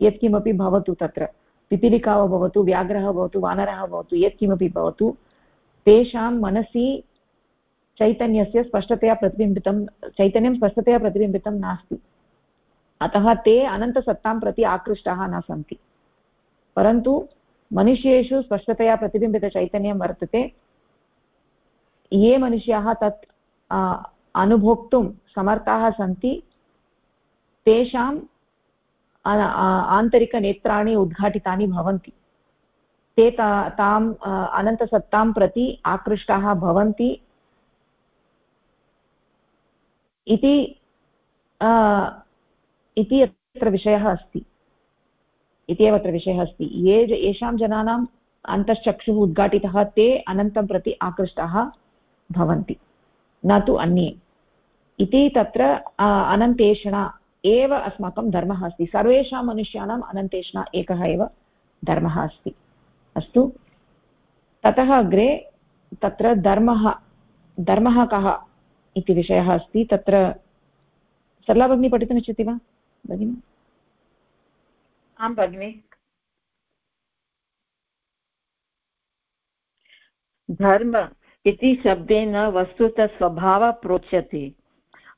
यत्किमपि भवतु तत्र पिपीलिका वा भवतु व्याघ्रः भवतु वानरः भवतु यत्किमपि भवतु तेषां मनसि चैतन्यस्य स्पष्टतया प्रतिबिम्बितं चैतन्यं स्पष्टतया प्रतिबिम्बितं नास्ति अतः ते अनन्तसत्तां प्रति आकृष्टाः न सन्ति परन्तु मनुष्येषु स्पष्टतया प्रतिबिम्बितचैतन्यं वर्तते ये मनुष्याः तत् अनुभोक्तुं समर्थाः सन्ति। तेषाम् आन्तरिकनेत्राणि उद्घाटितानि भवन्ति। ते ता, ताम् अनन्तसत्तां प्रति आकृष्टाः भवन्ति। इति इति अत्र विषयः अस्ति। इति अत्र विषयः अस्ति। ये, येषां जनानाम् अन्तश्चक्षुः उद्घाटितः, ते अनन्तं प्रति आकृष्टाः। भवन्ति न तु अन्ये। इति तत्र अनन्तेषणा एव अस्माकं धर्मः अस्ति। सर्वेषां मनुष्याणाम् अनन्तेषणा एकः एव धर्मः अस्ति। अस्तु। ततः अग्रे तत्र धर्मः धर्मः कः इति विषयः अस्ति। तत्र सरला भगिनी पठितुमिच्छति वा भगिनी? आं भगिनि। धर्म इति शब्देन वस्तुतः स्वभावः प्रोच्यते।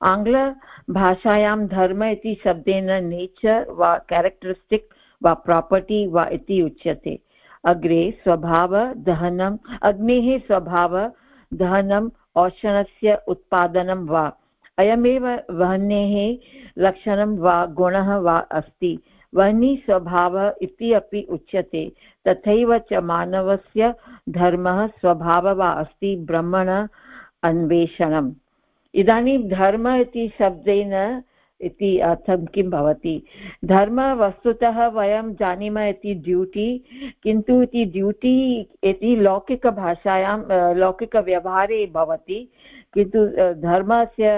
आङ्ग्लभाषायां धर्म इति शब्देन नेचर् वा केरेक्टरिस्टिक् वा प्रापर्टि वा इति उच्यते। अग्रे स्वभाव, दहनम्, अग्नेः स्वभाव, दहनम् औषणस्य उत्पादनं वा, अयमेव वह्नेः लक्षणं वा, गुणः वा अस्ति। वह्निस्वभावः इति अपि उच्यते। तथैव च मानवस्य धर्मः स्वभावः अस्ति ब्रह्मण अन्वेषणम्। इदानीं धर्म इति शब्देन इति अर्थं किं भवति? धर्म वस्तुतः वयं जानीमः इति ड्यूटि, किन्तु इति ड्यूटि इति लौकिकभाषायां, लौकिकव्यवहारे भवति। किन्तु धर्मस्य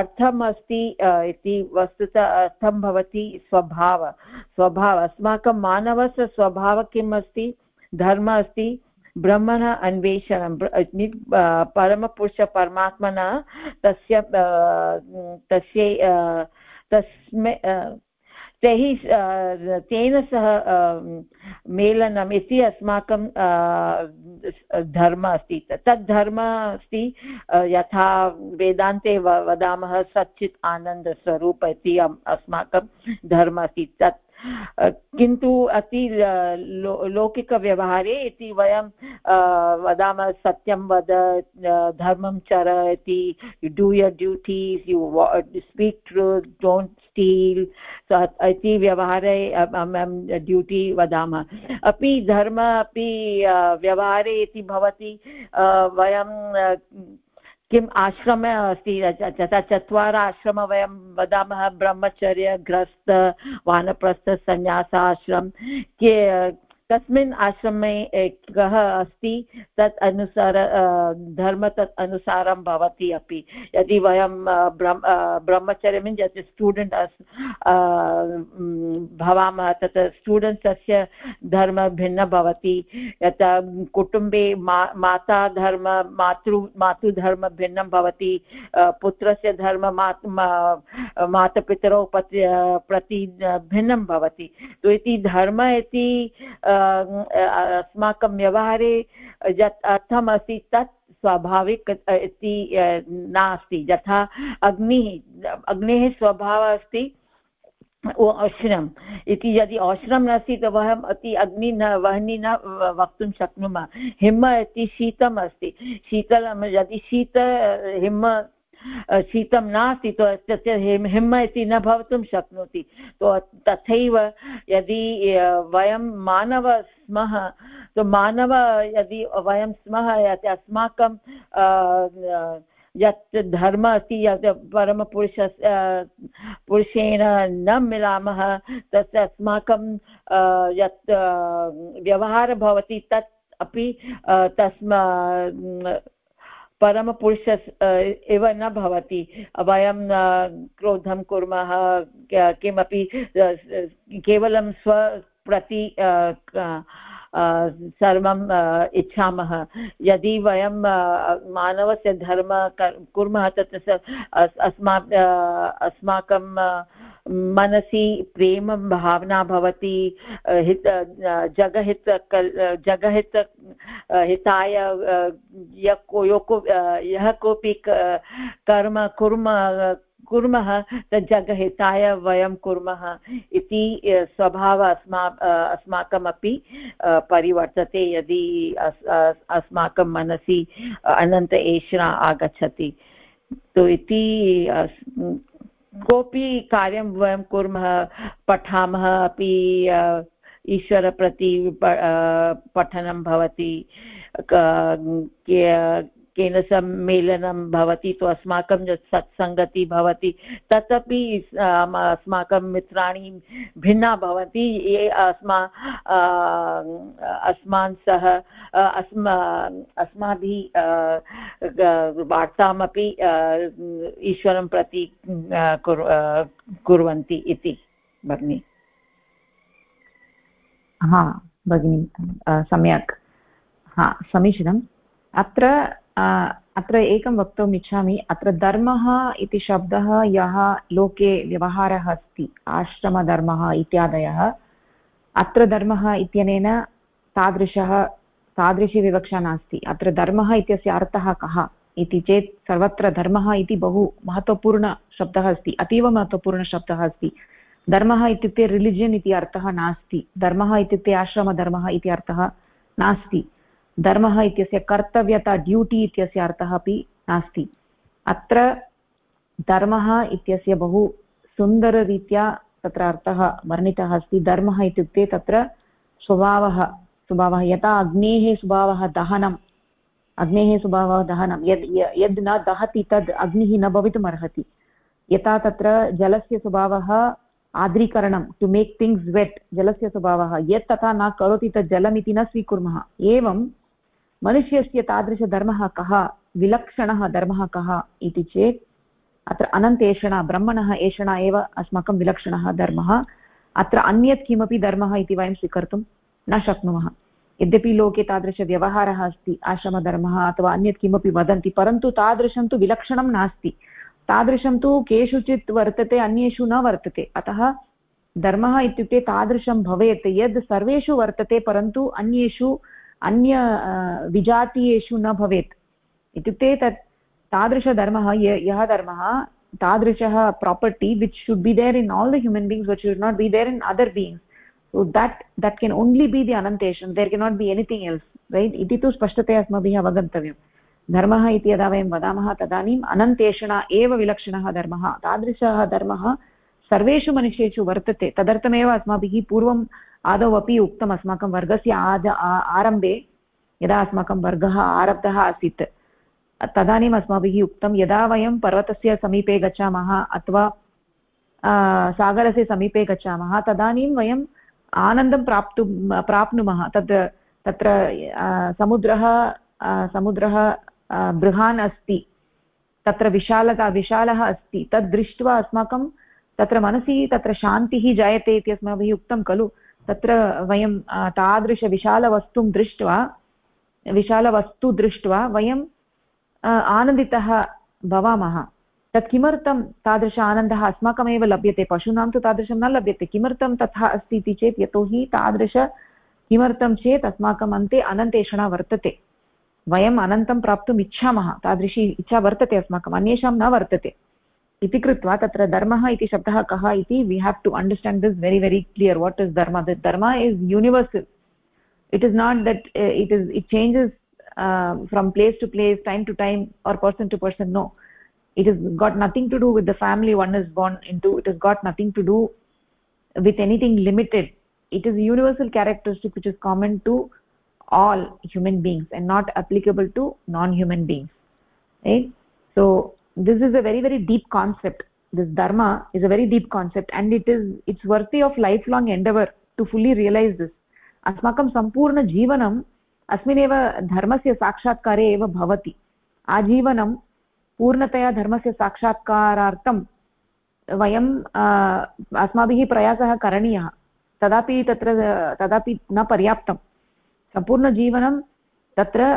अर्थम् अस्ति इति वस्तुतः अर्थं भवति स्वभाव स्वभाव। अस्माकं मानवस्य स्वभावः किम् अस्ति धर्म अस्ति, ब्रह्मण अन्वेषणं परमपुरुषपरमात्मना तस्य तस्य तस्मै तैः तेन सह मेलनम् इति अस्माकं धर्म अस्ति। तद् धर्म अस्ति यथा वेदान्ते वदामः सच्चित् आनन्दस्वरूप इति अस्माकं धर्म अस्ति। तत् किन्तु अति लौकिकव्यवहारे इति वयं वदामः सत्यं वद धर्मं चर इति do your duties you speak truth don't steal इति व्यवहारे ड्यूटि वदामः। अपि धर्म, अपि व्यवहारे इति भवति वयं किम् आश्रमे अस्ति तथा चत्वार आश्रमः वयं वदामः ब्रह्मचर्य ग्रस्त वानप्रस्थ आश्रम के तस्मिन् आश्रमे कः अस्ति, तत् अनुसार धर्म तत् अनुसारं भवति अपि। यदि वयं ब्रह्मचर्य मीन्स् यत् स्टूडेण्ट् भवामः, तत् स्टूडेण्ट् तस्य धर्म भिन्न भवति। यत् कुटुम्बे मा, माता धर्म, मातृ, मातृधर्म भिन्नं भवति। पुत्रस्य धर्म मातपितरौ प्रति भिन्नं भवति। तो इति धर्म इति अस्माकं व्यवहारे यत् अर्थम् अस्ति तत् स्वाभाविक, इति नास्ति। यथा अग्निः, अग्नेः स्वभावः अस्ति औष्णम्। इति यदि औष्णं नास्ति, तु वयम् अति अग्नि न, वह्नि न वक्तुं शक्नुमः। हिम इति शीतम् अस्ति। शीतलं यदि शीत, हिम शीतं नास्ति तस्य हिम इति न भवितुं शक्नोति। तो तथैव यदि वयं मानव स्मः तो मानव यदि वयं स्मः अस्माकं यत् धर्म अस्ति, यत् परमपुरुष पुरुषेण न मिलामः, तस्य अस्माकं यत् व्यवहारः भवति, तत् अपि तस्मा परमपुरुष एव न भवति। वयं क्रोधं कुर्मः किमपि केवलं स्वप्रति सर्वम् इच्छामः। यदि वयं मानवस्य धर्म कुर्मः, तत् अस्मा अस्माकं मनसि प्रेम भावना भवति हित जगहित जगहित हिताय यः यः कोऽपि कर्म कुर्मः कुर्मः तत् जगहिताय वयं कुर्मः इति स्वभावः अस्मा अस्माकमपि परिवर्तते यदि अस्माकं मनसि अनन्त एषा आगच्छति। तो इति कोऽपि कार्यं वयं कुर्मः पठामः अपि ईश्वरप्रति पठनं भवति केन सम्मेलनं भवति, तु अस्माकं यत् सत्सङ्गति भवति, तदपि अस्माकं मित्राणि भिन्ना भवन्ति, ये अस्मा अस्मान् सह अस्मा, अस्माभिः वार्तामपि ईश्वरं प्रति कुर्वन्ति इति, भगिनि। हा, भगिनि सम्यक्। हा, समीचीनम्। अत्र अत्र एकं वक्तुम् इच्छामि। अत्र धर्मः इति शब्दः यः लोके व्यवहारः अस्ति, आश्रमधर्मः इत्यादयः। अत्र धर्मः इत्यनेन तादृशः, तादृशी विवक्षा नास्ति। अत्र धर्मः इत्यस्य अर्थः कः इति चेत् सर्वत्र धर्मः इति बहु महत्त्वपूर्णशब्दः अस्ति, अतीव महत्त्वपूर्णशब्दः अस्ति। धर्मः इत्युक्ते रिलिजियन् इति अर्थः नास्ति, धर्मः इत्युक्ते आश्रमधर्मः इति अर्थः नास्ति। धर्मः इत्यस्य कर्तव्यता ड्यूटि इत्यस्य अर्थः अपि नास्ति। अत्र धर्मः इत्यस्य बहु सुन्दररीत्या तत्र अर्थः वर्णितः अस्ति। धर्मः इत्युक्ते तत्र स्वभावः स्वभावः यथा अग्नेः स्वभावः दहनम्, अग्नेः स्वभावः दहनं यद् यद् न दहति तद् अग्निः न भवितुमर्हति यथा तत्र जलस्य स्वभावः आद्रीकरणं टु मेक् थिङ्ग्स् वेट् जलस्य स्वभावः। यत् तथा न करोति तत् जलमिति न स्वीकुर्मः। एवं मनुष्यस्य तादृशधर्मः कः? विलक्षणः धर्मः कः इति चेत्, अत्र अनन्तेषणा, ब्रह्मणः एषणा एव अस्माकं विलक्षणः धर्मः। अत्र अन्यत् किमपि धर्मः इति वयं स्वीकर्तुं न शक्नुमः। यद्यपि लोके तादृशव्यवहारः अस्ति, आश्रमधर्मः अथवा अन्यत् किमपि वदन्ति, परन्तु तादृशं तु विलक्षणं नास्ति। तादृशं तु केषुचित् वर्तते, अन्येषु न वर्तते। अतः धर्मः इत्युक्ते तादृशं भवेत्, यद् सर्वेषु वर्तते, परन्तु अन्येषु अन्य विजातीयेषु न भवेत्। इत्युक्ते तत् तादृशधर्मः, यः धर्मः, तादृशः property which should be there in all the human beings which should not be there in other beings so that that can only be the anantesham there cannot be anything else, right? iti tu spashtतया अस्माभिः अवगन्तव्यं धर्मः इति यदा वयं वदामः, तदानीम् अनन्तेषणा एव विलक्षणः धर्मः। तादृशः धर्मः सर्वेषु मनुष्येषु वर्तते, तदर्थमेव अस्माभिः पूर्वं आदौ अपि उक्तम् अस्माकं वर्गस्य आद आरम्भे यदा अस्माकं वर्गः आरब्धः आसीत्, तदानीम् अस्माभिः उक्तं यदा वयं पर्वतस्य समीपे गच्छामः अथवा सागरस्य समीपे गच्छामः, तदानीं वयम् आनन्दं प्राप्तुं प्राप्नुमः। तद्, तत्र समुद्रः समुद्रः बृहान् अस्ति, तत्र विशालता, विशालः अस्ति, तद् दृष्ट्वा अस्माकं, तत्र मनसि, तत्र शान्तिः जायते इति अस्माभिः उक्तं खलु। तत्र वयं तादृशविशालवस्तुं दृष्ट्वा, विशालवस्तु दृष्ट्वा वयं आनन्दितः भवामः। तत् किमर्थं तादृश आनन्दः अस्माकमेव लभ्यते, पशूनां तु तादृशं न लभ्यते। किमर्थं तथा अस्ति इति चेत्, यतोहि तादृश किमर्थं चेत् अस्माकम् अन्ते अनन्तेषणा वर्तते। वयम् अनन्तं प्राप्तुम् इच्छामः, तादृशी इच्छा वर्तते अस्माकम्, अन्येषां न वर्तते। इति कृत्वा तत्र धर्मः इति शब्दः कः इति we have to understand this very very clear what is dharma? This dharma is universal it is not that it is it changes from place to place time to time or person to person no it is got nothing to do with the family one is born in to it is got nothing to do with anything limited it is universal characteristic which is common to all human beings and not applicable to non human beings. Right? So this is a very very deep concept. This dharma is a very deep concept and it is, it's worthy of lifelong endeavor to fully realize this. अस्माकं सम्पूर्णजीवनम् अस्मिन्नेव धर्मस्य साक्षात्कारे एव भवति आजीवनं पूर्णतया धर्मस्य साक्षात्कारार्थं वयं अस्माभिः प्रयासः करणीयः तदापि तत्र तदापि न पर्याप्तं सम्पूर्णजीवनं तत्र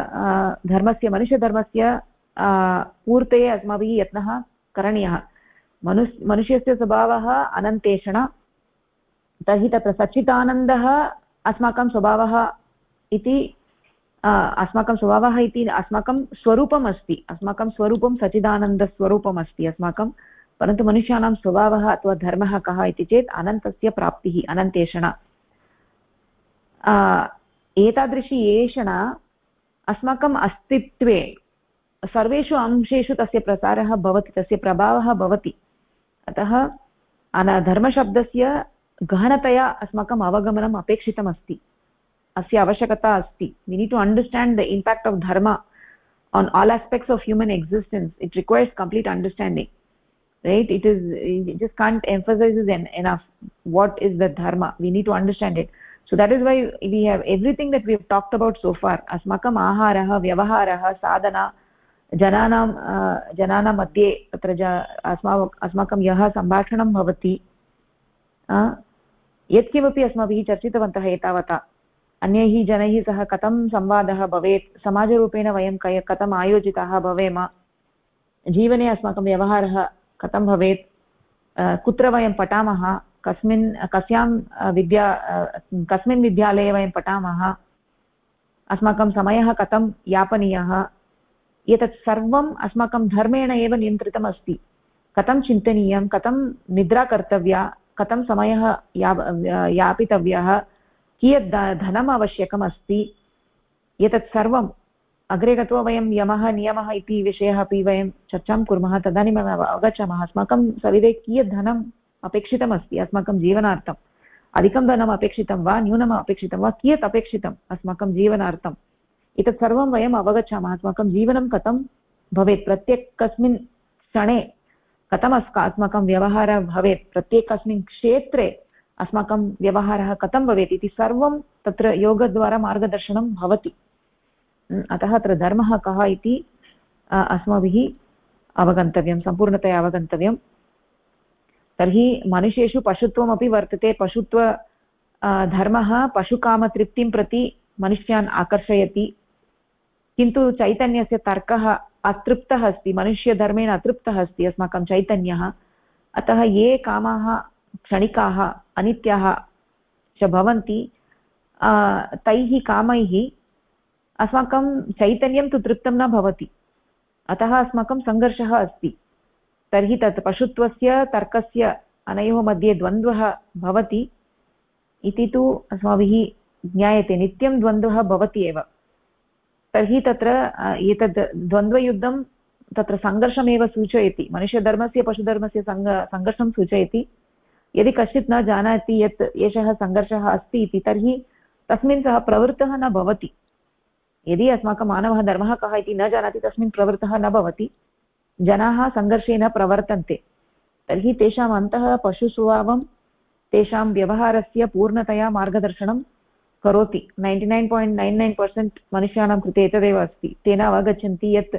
धर्मस्य मनुष्यधर्मस्य पूर्तये अस्माभिः यत्नः करणीयः। मनु मनुष्यस्य स्वभावः अनन्तेषण। तर्हि तत्र सच्चिदानन्दः अस्माकं स्वभावः इति अस्माकं स्वभावः इति, अस्माकं स्वरूपम् अस्ति अस्माकं स्वरूपं सच्चिदानन्दस्वरूपम् अस्ति अस्माकं। परन्तु मनुष्याणां स्वभावः अथवा धर्मः कः इति चेत् अनन्तस्य प्राप्तिः, अनन्तेषण। एतादृशी एषणा अस्माकम् अस्तित्वे सर्वेषु अंशेषु तस्य प्रसारः भवति, तस्य प्रभावः भवति। अतः धर्मशब्दस्य गहनतया अस्माकम् अवगमनम् अपेक्षितमस्ति। अस्य आवश्यकता अस्ति। We need to understand the impact of dharma on all aspects of human existence it requires complete understanding right it is just can't emphasise is an an of what is the dharma we need to understand it so that is why we have everything that we talked about so far अस्माकम् आहारः व्यवहारः साधना जनानां जनानां मध्ये तत्र अस्मा अस्माकं यः सम्भाषणं भवति यत्किमपि अस्माभिः चर्चितवन्तः एतावता, अन्यैः जनैः सह कथं संवादः भवेत्, समाजरूपेण वयं कय कथम् आयोजिताः भवेम, जीवने अस्माकं व्यवहारः कथं भवेत् कुत्र वयं पठामः, कस्मिन्, कस्यां विद्या कस्मिन् विद्यालये वयं पठामः, अस्माकं समयः कथं यापनीयः एतत् सर्वम् अस्माकं धर्मेण एव नियन्त्रितम् अस्ति कथं चिन्तनीयं, कथं निद्रा कर्तव्या, कथं समयः या यापितव्यः कियत् धनम् आवश्यकम् अस्ति एतत् सर्वम्। अग्रे गत्वा वयं यमः, नियमः इति विषयः अपि वयं चर्चां कुर्मः, तदानीं अवगच्छामः। अस्माकं सविधे कियत् धनम् अपेक्षितमस्ति, अस्माकं जीवनार्थम्? अधिकं धनम् अपेक्षितं वा, न्यूनम् अपेक्षितं वा, कियत् अपेक्षितम् अस्माकं जीवनार्थम्? एतत् सर्वं वयम् अवगच्छामः। अस्माकं जीवनं कथं भवेत्? प्रत्येकस्मिन् क्षणे कथम् अस्माकं व्यवहारः भवेत्? प्रत्येकस्मिन् क्षेत्रे अस्माकं व्यवहारः कथं भवेत् इति सर्वं तत्र योगद्वारा मार्गदर्शनं भवति। अतः अत्र धर्मः कः इति अस्माभिः अवगन्तव्यं, सम्पूर्णतया अवगन्तव्यं। तर्हि मनुष्येषु पशुत्वमपि वर्तते। पशुत्व धर्मः पशुकामतृप्तिं प्रति मनुष्यान् आकर्षयति। किन्तु चैतन्यस्य तर्कः अतृप्तः अस्ति, मनुष्यधर्मेण अतृप्तः अस्ति अस्माकं चैतन्यः। अतः ये कामाः, क्षणिकाः, अनित्याः च भवन्ति तैः कामैः अस्माकं चैतन्यं तु तृप्तं न भवति। अतः अस्माकं सङ्घर्षः अस्ति। तर्हि तत् पशुत्वस्य, तर्कस्य अनयोः मध्ये द्वन्द्वः भवति। इति तु अस्माभिः ज्ञायते। नित्यं द्वन्द्वः भवति एव। तर्हि तत्र एतद् द्वन्द्वयुद्धं तत्र सङ्घर्षमेव सूचयति। मनुष्यधर्मस्य, पशुधर्मस्य सङ्घ, सङ्घर्षं सूचयति। यदि कश्चित् न जानाति यत् एषः सङ्घर्षः अस्ति इति, तर्हि तस्मिन् सः प्रवृत्तः न भवति। यदि अस्माकं मानवः धर्मः कः इति न जानाति, तस्मिन् प्रवृत्तः न भवति। जनाः सङ्घर्षेण प्रवर्तन्ते। तर्हि तेषाम् अन्तः पशुस्वभावं तेषां व्यवहारस्य पूर्णतया मार्गदर्शनं करोति। Ninety nine point nine nine percent मनुष्याणां कृते एतदेव अस्ति। तेन अवगच्छन्ति यत्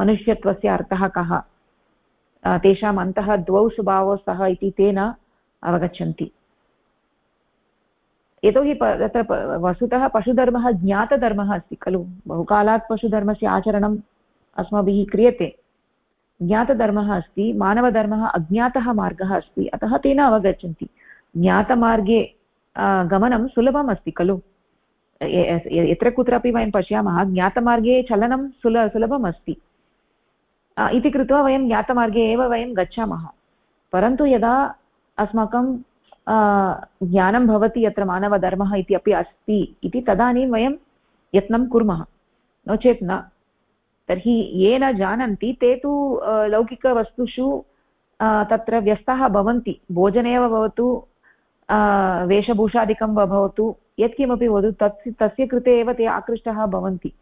मनुष्यत्वस्य अर्थः कः। तेषाम् अन्तः द्वौ स्वभावौ स्तः इति तेन अवगच्छन्ति। यतोहि तत्र वस्तुतः पशुधर्मः ज्ञातधर्मः अस्ति खलु। बहुकालात् पशुधर्मस्य आचरणम् अस्माभिः क्रियते। ज्ञातधर्मः अस्ति, मानवधर्मः अज्ञातः मार्गः अस्ति, अतः तेन अवगच्छन्ति। ज्ञातमार्गे गमनं सुलभम् अस्ति, खलु? यत्र कुत्रापि वयं पश्यामः, ज्ञातमार्गे चलनं सुल, सुलभम् अस्ति। इति कृत्वा वयं ज्ञातमार्गे एव वयं गच्छामः। परन्तु यदा अस्माकं ज्ञानं भवति, यत्र मानवधर्मः इति अपि अस्ति इति, तदानीं वयं यत्नं कुर्मः। नो चेत् न। तर्हि ये न जानन्ति, ते तु लौकिकवस्तुषु तत्र व्यस्ताः भवन्ति। भोजने एव भवतु वेशभूषादिकं वा भवतु यत्किमपि वदतु, तत्, तस्य कृते एव ते आकृष्टाः भवन्ति।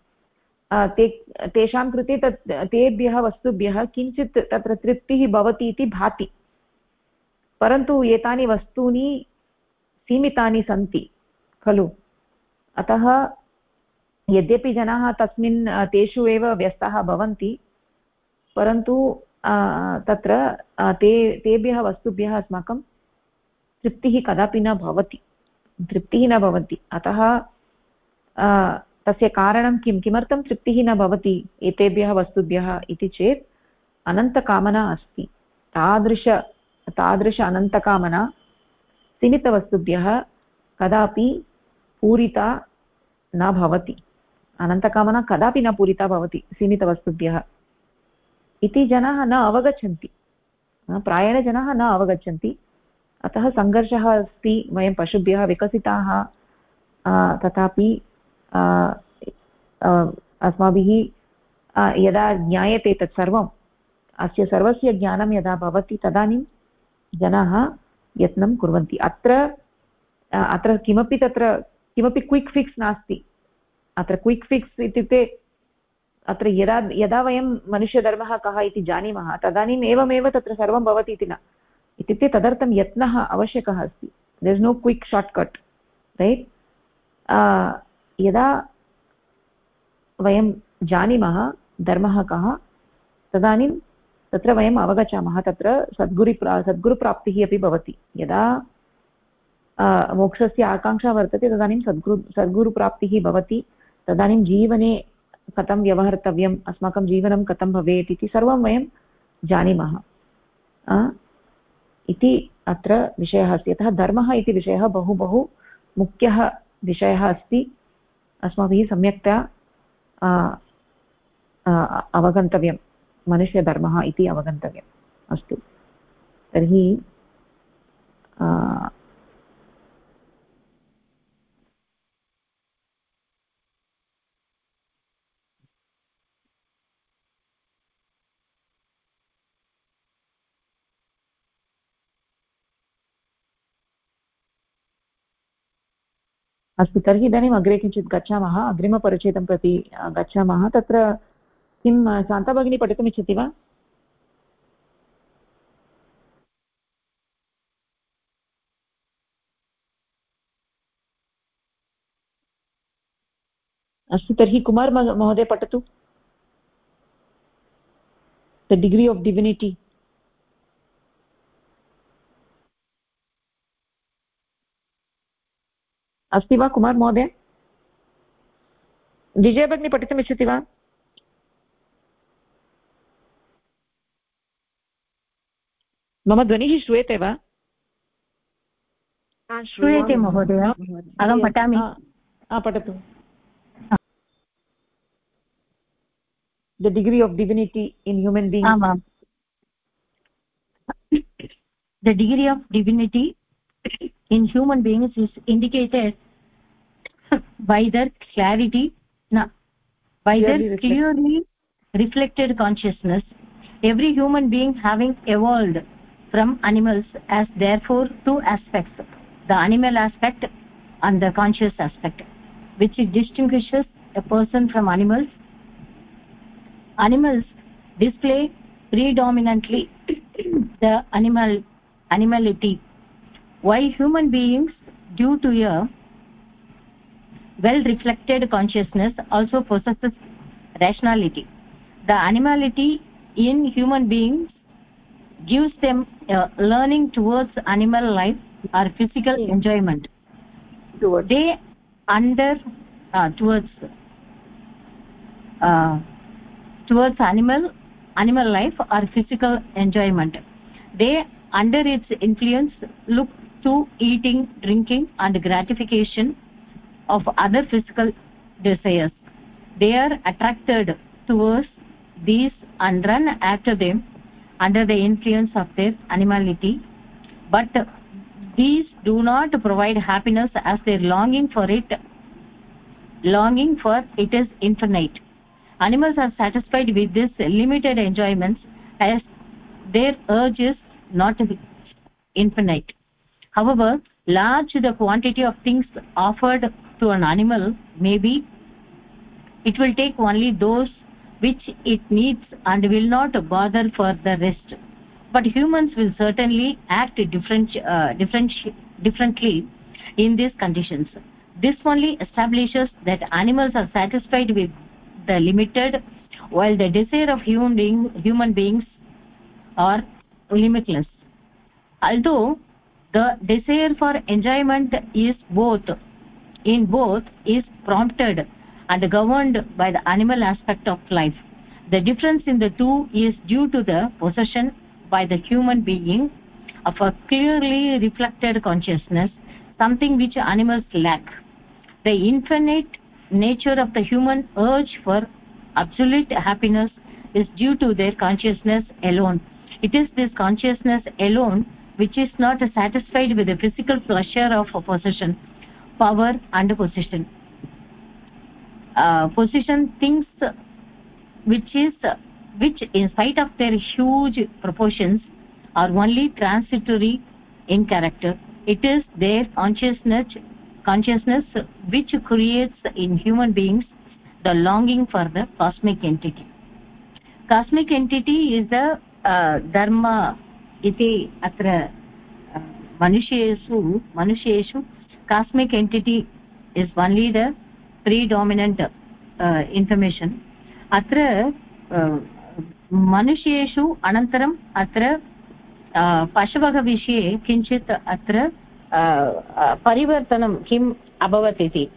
ते, तेषां कृते तत्, तेभ्यः वस्तुभ्यः किञ्चित् तत्र तृप्तिः भवति इति भाति। परन्तु एतानि वस्तूनि सीमितानि सन्ति, खलु? अतः यद्यपि जनाः तस्मिन् तेषु एव व्यस्ताः भवन्ति, परन्तु तत्र ते, तेभ्यः वस्तुभ्यः अस्माकं तृप्तिः कदापि न भवति। तृप्तिः न भवति। अतः तस्य कारणं किं? किमर्थं तृप्तिः न भवति एतेभ्यः वस्तुभ्यः इति चेत् अनन्तकामना अस्ति। तादृश तादृश अनन्तकामना सीमितवस्तुभ्यः कदापि पूरिता न भवति। अनन्तकामना कदापि न पूरिता भवति सीमितवस्तुभ्यः। इति जनाः न अवगच्छन्ति। प्रायेण जनाः न अवगच्छन्ति। अतः सङ्घर्षः अस्ति, वयं पशुभ्यः विकसिताः तथापि अस्माभिः यदा ज्ञायते तत् सर्वम् अस्य सर्वस्य ज्ञानं यदा भवति तदानीं जनाः यत्नं कुर्वन्ति। अत्र अत्र किमपि तत्र, किमपि क्विक् फिक्स् नास्ति। अत्र क्विक् फिक्स् इत्युक्ते, अत्र यदा यदा वयं मनुष्यधर्मः कः इति जानीमः तदानीम् एवमेव तत्र सर्वं भवति इति न। इत्युक्ते तदर्थं यत्नः आवश्यकः अस्ति. There is no quick shortcut right यदा वयं जानीमः धर्मः कः, तदानीं तत्र वयम् अवगच्छामः, तत्र सद्गुरि सद्गुरुप्राप्तिः अपि भवति. यदा मोक्षस्य आकाङ्क्षा वर्तते, तदानीं सद्गुरु, सद्गुरुप्राप्तिः भवति. तदानीं जीवने कथं व्यवहर्तव्यम्, अस्माकं जीवनं कथं भवेत् इति सर्वं वयं जानीमः. इति अत्र विषयः अस्ति। यतः धर्मः इति विषयः बहु बहु मुख्यः विषयः अस्ति। अस्माभिः सम्यक्तया अवगन्तव्यं। मनुष्यधर्मः इति अवगन्तव्यम्। अस्तु। तर्हि अस्तु, तर्हि इदानीम् अग्रे किञ्चित् गच्छामः, अग्रिमपरिच्छेदं प्रति गच्छामः। तत्र किं शान्ता भगिनी पठितुमिच्छति वा? अस्तु, तर्हि कुमार् महोदय पठतु। द डिग्री आफ् डिविनिटि अस्ति वा कुमार् महोदय? विजयभगिनी पठितुमिच्छति वा? मम ध्वनिः श्रूयते वा? श्रूयते महोदय। अहं पठामि। पठतु। The degree of divinity in human being आमां। The degree of divinity in human beings is by their clarity no, by clearly their clearly reflected consciousness every human being having evolved from animals has therefore two aspects the animal aspect and the conscious aspect which distinguishes a person from animals. Animals display predominantly the animal animality why human beings due to a well reflected consciousness also possesses rationality. The animality in human beings gives them uh, learning towards animal life or physical enjoyment. Towards they under uh, towards uh, towards animal animal life or physical enjoyment. They under its influence look to eating drinking and gratification of other physical desires. They are attracted towards these and run after them under the influence of their animality. But these do not provide happiness as their longing for it longing for it is infinite. Animals are satisfied with this limited enjoyments as their urge is not infinite. However large the quantity of things offered to an animal maybe it will take only those which it needs and will not bother for the rest. But humans will certainly act different uh, different differently in these conditions. This only establishes that animals are satisfied with the limited while the desire of human being human beings are limitless. Although the desire for enjoyment is both in both is prompted and governed by the animal aspect of life. The difference in the two is due to the possession by the human being of a clearly reflected consciousness something which animals lack. The infinite nature of the human urge for absolute happiness is due to their consciousness alone. It is this consciousness alone which is not satisfied with the physical pleasure of possession power and position. Uh, possession things which is which in spite of their huge proportions are only transitory in character. It is their consciousness consciousness which creates in human beings the longing for the cosmic entity. Cosmic entity is the uh, dharma. Iti atra manushyeshu manusheshu cosmic entity is only the predominant uh, information. अत्र मनुष्येषु अनन्तरम् अत्र पशवः विषये किञ्चित् अत्र परिवर्तनं किम् अभवत् इति।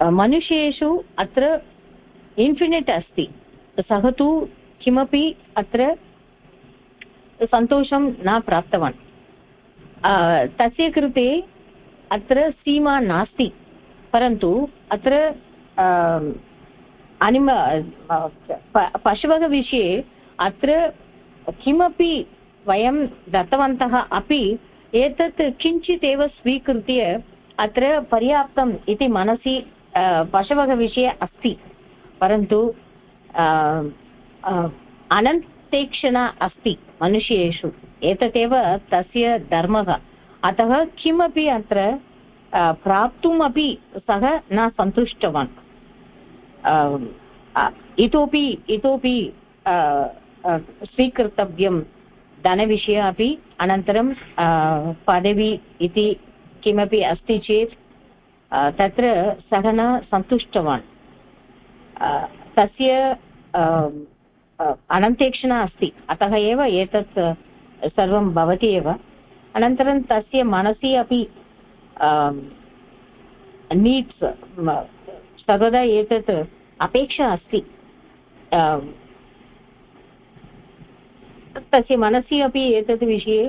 मनुष्येषु अत्र इन्फिनिट् अस्ति। सः तु किमपि अत्र सन्तोषं तस्य कृते अत्र सीमा नास्ति, परन्तु अत्र अनिम पशवः विषये अत्र किमपि वयं दत्तवन्तः अपि एतत् किञ्चित् एव स्वीकृत्य अत्र पर्याप्तम् इति मनसि पशवः विषये अस्ति, परन्तु अनन्तेक्षणा अस्ति मनुष्येषु, एतदेव तस्य धर्मः। अतः किमपि अत्र प्राप्तुमपि सः न सन्तुष्टवान्। इतोपि इतोपि स्वीकर्तव्यं धनविषये अपि अनन्तरं पदवी इति किमपि अस्ति चेत् तत्र सः न सन्तुष्टवान्। तस्य अनन्तेक्षणा अस्ति। अतः एव एतत् सर्वं भवति एव। अनन्तरं तस्य मनसि अपि नीड्स् सर्वदा एतत् अपेक्षा अस्ति। तस्य मनसि अपि एतत् विषये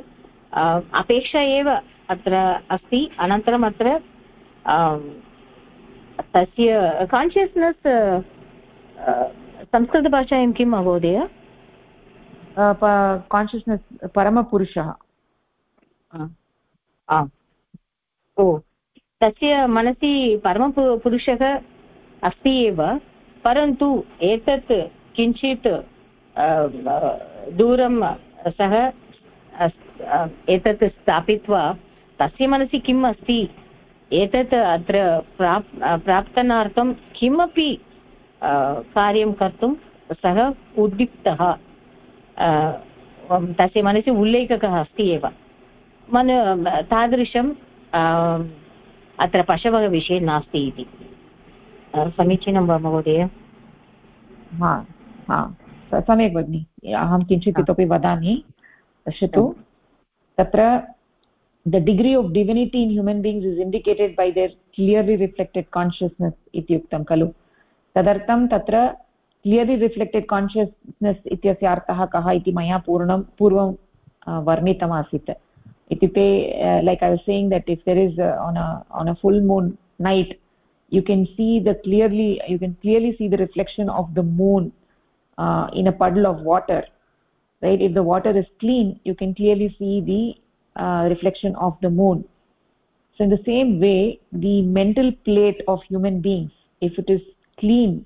अपेक्षा एव अत्र अस्ति। अनन्तरम् अत्र तस्य कान्शियस्नेस् संस्कृतभाषायां किम् महोदय? कान्शियस्नेस् परमपुरुषः। ओ, तस्य मनसि परमपुरुषः अस्ति एव, परन्तु एतत् किञ्चित् दूरं सः एतत् स्थापित्वा तस्य मनसि किम् अस्ति? एतत् अत्र प्राप् प्राप्तनार्थं किमपि कार्यं कर्तुं सः उद्युक्तः। तस्य मनसि उल्लेखकः अस्ति एव। मन तादृशं अत्र पशवः विषये नास्ति इति समीचीनं वा महोदय हा हा सम्यक् भगिनि अहं किञ्चित् इतोपि वदामि पश्यतु तत्र the degree of divinity in human beings is indicated by their clearly reflected consciousness इत्युक्तं खलु तदर्थं तत्र clearly reflected consciousness इत्यस्य अर्थः कः इति मया If you uh, like i was saying that if there is a, on a on a full moon night you can see the clearly you can clearly see the reflection of the moon uh, in a puddle of water right? If the water is clean you can clearly see the uh, reflection of the moon. So in the same way the mental plate of human beings if it is clean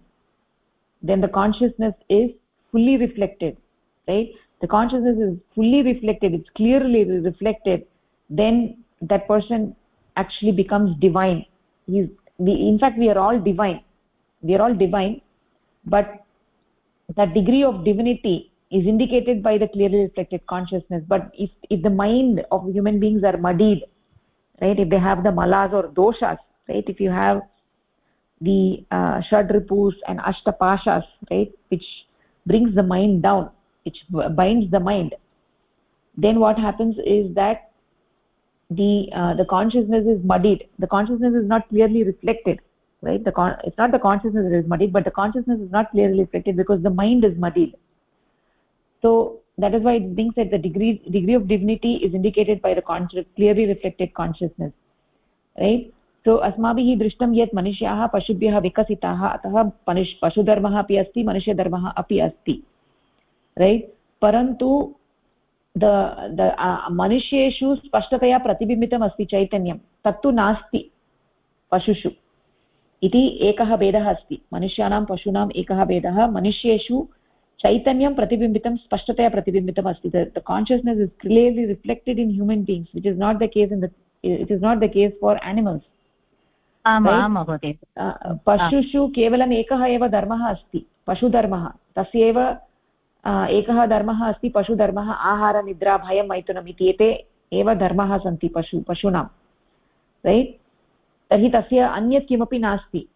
then the consciousness is fully reflected right? The consciousness is fully reflected it's clearly reflected then that person actually becomes divine. He's we in fact we are all divine. We are all divine but the degree of divinity is indicated by the clearly reflected consciousness. But if if the mind of human beings are muddied right if they have the malas or doshas right if you have the uh, shadripus and ashtapashas right which brings the mind down which binds the mind then what happens is that the uh, the consciousness is muddied the consciousness is not clearly reflected right the it's not the consciousness that is muddied but the consciousness is not clearly reflected because the mind is muddied so that is why it being said the degree degree of divinity is indicated by the clearly reflected consciousness right सो अस्माभिः दृष्टं यत् मनुष्याः पशुभ्यः विकसिताः अतः पनुष् पशुधर्मः अपि अस्ति मनुष्यधर्मः अपि अस्ति right परन्तु द द मनुष्येषु स्पष्टतया प्रतिबिम्बितम् अस्ति चैतन्यं तत्तु नास्ति पशुषु इति एकः भेदः अस्ति मनुष्याणां पशूनाम् एकः भेदः मनुष्येषु चैतन्यं प्रतिबिम्बितं स्पष्टतया प्रतिबिम्बितम् अस्ति the consciousness is clearly reflected in human beings which is not the case in the it is not the case for animals पशुषु केवलम् एकः एव धर्मः अस्ति पशुधर्मः तस्यैव एकः धर्मः अस्ति, पशुधर्मः आहारनिद्रा भयं, मैथुनम् इति एते एव धर्माः सन्ति पशु, पशूनां रैट् तर्हि तस्य अन्यत् किमपि नास्ति।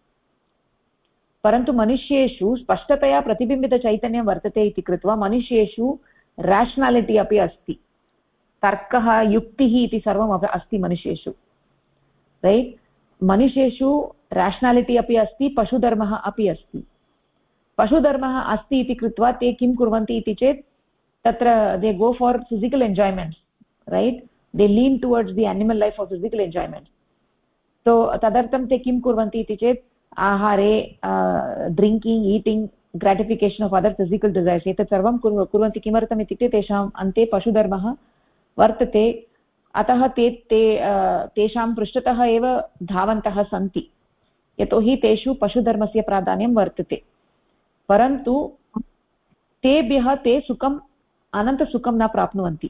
परन्तु मनुष्येषु स्पष्टतया प्रतिबिम्बितचैतन्यं वर्तते इति कृत्वा मनुष्येषु राशनालिटि अपि अस्ति। तर्कः, युक्तिः इति सर्वम् अस्ति मनुष्येषु रैट् मनुष्येषु राशनालिटि अपि अस्ति, पशुधर्मः अपि अस्ति। पशुधर्मः अस्ति इति कृत्वा ते किं कुर्वन्ति इति चेत्, तत्र they go for physical enjoyment right they lean towards the animal life of physical enjoyment so तदर्थं ते किं कुर्वन्ति इति चेत्, आहारे drinking eating gratification of other physical desires एतत् सर्वं कुर्वन्ति किमर्थम् इत्युक्ते तेषाम्, अन्ते पशुधर्मः वर्तते, अतः ते ते तेषां पृष्ठतः एव धावन्तः सन्ति। यतोहि तेषु पशुधर्मस्य प्राधान्यं वर्तते। परन्तु तेभ्यः ते सुखम्, अनन्तसुखं न प्राप्नुवन्ति।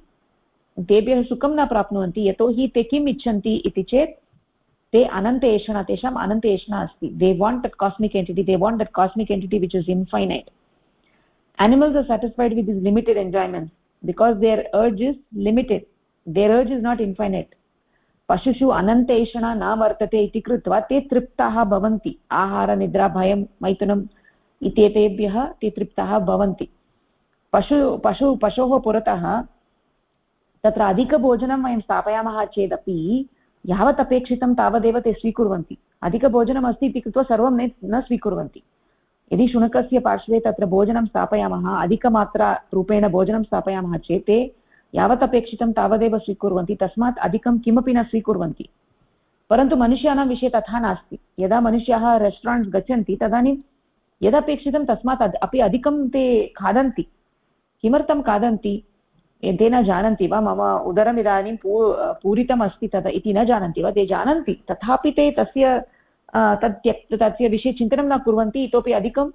तेभ्यः सुखं न प्राप्नुवन्ति, यतोहि ते किम् इच्छन्ति इति चेत् ते अनन्त एषणा तेषाम् अनन्त एषणा अस्ति। They want that cosmic entity they want that cosmic entity which is infinite animals are satisfied with these limited enjoyments because their urge is limited. Their urge is not infinite. पशुषु अनन्तेषणा न वर्तते इति कृत्वा ते तृप्ताः भवन्ति। आहारनिद्रा, भयं मैथुनम् इत्येतेभ्यः ते तृप्ताः भवन्ति। पशु पशु, पशोः पुरतः तत्र अधिकभोजनं वयं स्थापयामः चेदपि यावत् अपेक्षितं तावदेव ते स्वीकुर्वन्ति। अधिकभोजनम् अस्ति इति कृत्वा सर्वं न स्वीकुर्वन्ति। यदि शुनकस्य पार्श्वे तत्र भोजनं स्थापयामः अधिकमात्रारूपेण भोजनं स्थापयामः चेत् ते यावत् अपेक्षितं तावदेव स्वीकुर्वन्ति, तस्मात् अधिकं किमपि न स्वीकुर्वन्ति। परन्तु मनुष्याणां विषये तथा नास्ति। यदा मनुष्याः रेस्टोरेण्ट्स् गच्छन्ति, तदानीं यदपेक्षितं तस्मात् अपि अधिकं ते खादन्ति। किमर्थं खादन्ति? ते न जानन्ति वा? मम उदरम् इदानीं पू पूरितम् अस्ति तद् इति न जानन्ति वा? ते जानन्ति। तथापि ते तस्य तत् त्यक्, तस्य विषये चिन्तनं न कुर्वन्ति, इतोपि अधिकं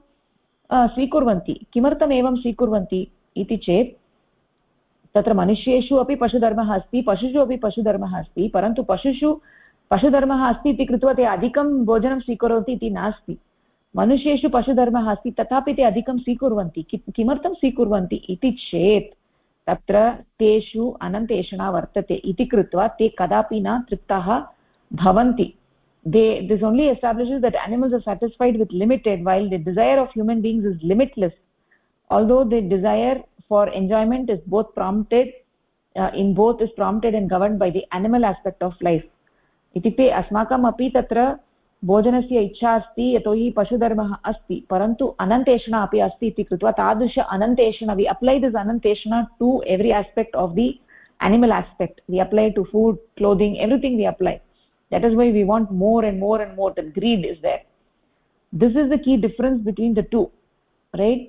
स्वीकुर्वन्ति। किमर्थम् एवं स्वीकुर्वन्ति इति चेत्, तत्र मनुष्येषु अपि पशुधर्मः अस्ति, पशुषु अपि पशुधर्मः अस्ति, परन्तु पशुषु, पशुधर्मः अस्ति इति कृत्वा ते अधिकं भोजनं स्वीकरोति इति नास्ति। मनुष्येषु पशुधर्मः अस्ति, तथापि ते अधिकं स्वीकुर्वन्ति। किमर्थं स्वीकुर्वन्ति इति चेत् तत्र तेषु अनन्तेषणा वर्तते। इति कृत्वा ते कदापि न तृप्ताः भवन्ति। They this only establish that animals are satisfied with limited while the desire of human beings is limitless although the desire for enjoyment is both prompted in both is prompted and governed by the animal aspect of life इत्युक्ते अस्माकमपि तत्र भोजन से इच्छा अस्ति, यतोहि अस्त पर परन्तु अभी अपि अस्ति इति तादृश अनन्तेषण we apply this अनन्तेषणा to every aspect of the animal aspect we apply to food clothing everything we apply that is why we want more and more and more greed is there this is the key difference between the two right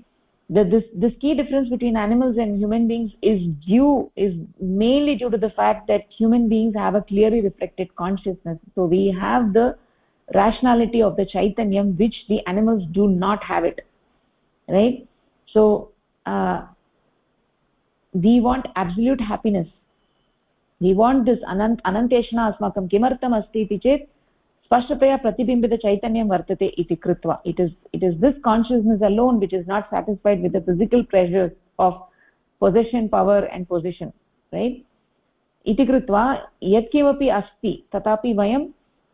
this this key difference between animals and human beings is due is mainly due to the fact that human beings have a clearly reflected consciousness so we have the rationality of the chaitanyam which the animals do not have it right so uh, we want absolute happiness we want this anant ananteshna asmakam kimartam asti iti chet स्पष्टतया प्रतिबिम्बितचैतन्यं वर्तते इति कृत्वा it is it is this consciousness alone which is not satisfied with the physical pressures of position power and position right इति कृत्वा यत्किमपि अस्ति तथापि वयं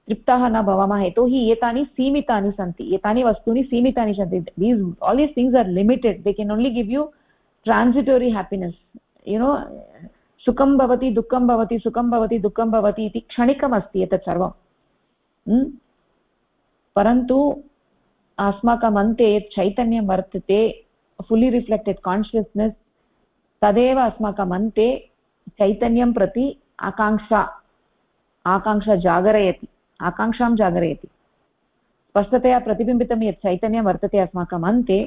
तृप्ताः न भवामः यतोहि एतानि सीमितानि सन्ति एतानि वस्तूनि सीमितानि सन्ति these all these things are limited they can only give you transitory happiness you know सुखं भवति, दुःखं भवति, सुखं भवति, दुःखं भवति इति क्षणिकमस्ति एतत् सर्वं. हम्म? परन्तु अस्माकम् अन्ते यत् चैतन्यं वर्तते फुल्लि रिफ्लेक्टेड् कान्शियस्नेस् तदेव अस्माकम् अन्ते चैतन्यं प्रति आकाङ्क्षा आकाङ्क्षा जागरयति. आकाङ्क्षां जागरयति। स्पष्टतया प्रतिबिम्बितं यत् चैतन्यं वर्तते अस्माकम् अन्ते,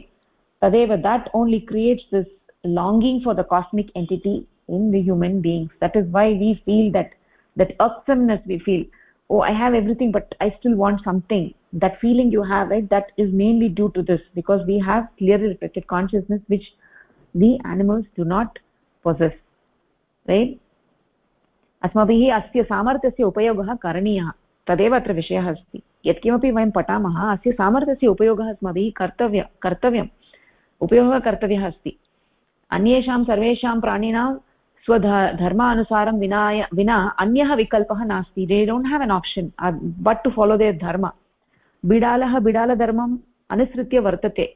तदेव that only creates this longing for the cosmic entity in the human beings that is why we feel that that awesomeness we feel oh I have everything but I still want something that feeling you have right that is mainly due to this because we have clear reflected consciousness which the animals do not possess right अस्माभिः अस्य सामर्थ्यस्य उपयोगः करणीयः। तदेव अत्र विषयः अस्ति। यत्किमपि वयं पठामः, अस्य सामर्थ्यस्य उपयोगः अस्माभिः कर्तव्य, कर्तव्यम्, उपयोगः कर्तव्यः अस्ति। अन्येषां सर्वेषां प्राणिनां स्वध, धर्मानुसारं विनाय, विना अन्यः विकल्पः नास्ति। They don't have an option but to follow their dharma बिडालः बिडालधर्मम् अनुसृत्य वर्तते।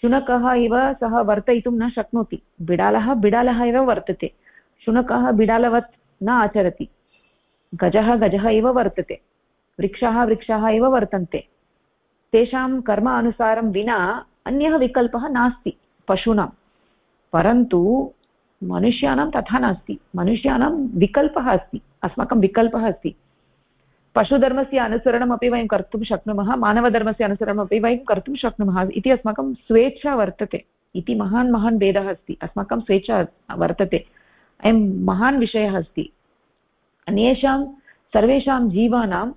शुनकः इव सः वर्तयितुं न शक्नोति। बिडालः बिडालः एव वर्तते। शुनकः बिडालवत् न आचरति। गजः गजः इव वर्तते। वृक्षाः वृक्षाः इव वर्तन्ते। तेषां कर्म अनुसारं विना अन्यः विकल्पः नास्ति, पशूनां। परन्तु मनुष्याणां तथा नास्ति। मनुष्याणां विकल्पः अस्ति, अस्माकं विकल्पः अस्ति। पशुधर्मस्य अनुसरणमपि वयं कर्तुं शक्नुमः, मानवधर्मस्य अनुसरणमपि वयं कर्तुं शक्नुमः इति अस्माकं स्वेच्छा वर्तते। इति महान् महान् भेदः अस्ति। अस्माकं स्वेच्छा वर्तते। अयं महान् विषयः अस्ति। अन्येषां, सर्वेषां जीवानाम्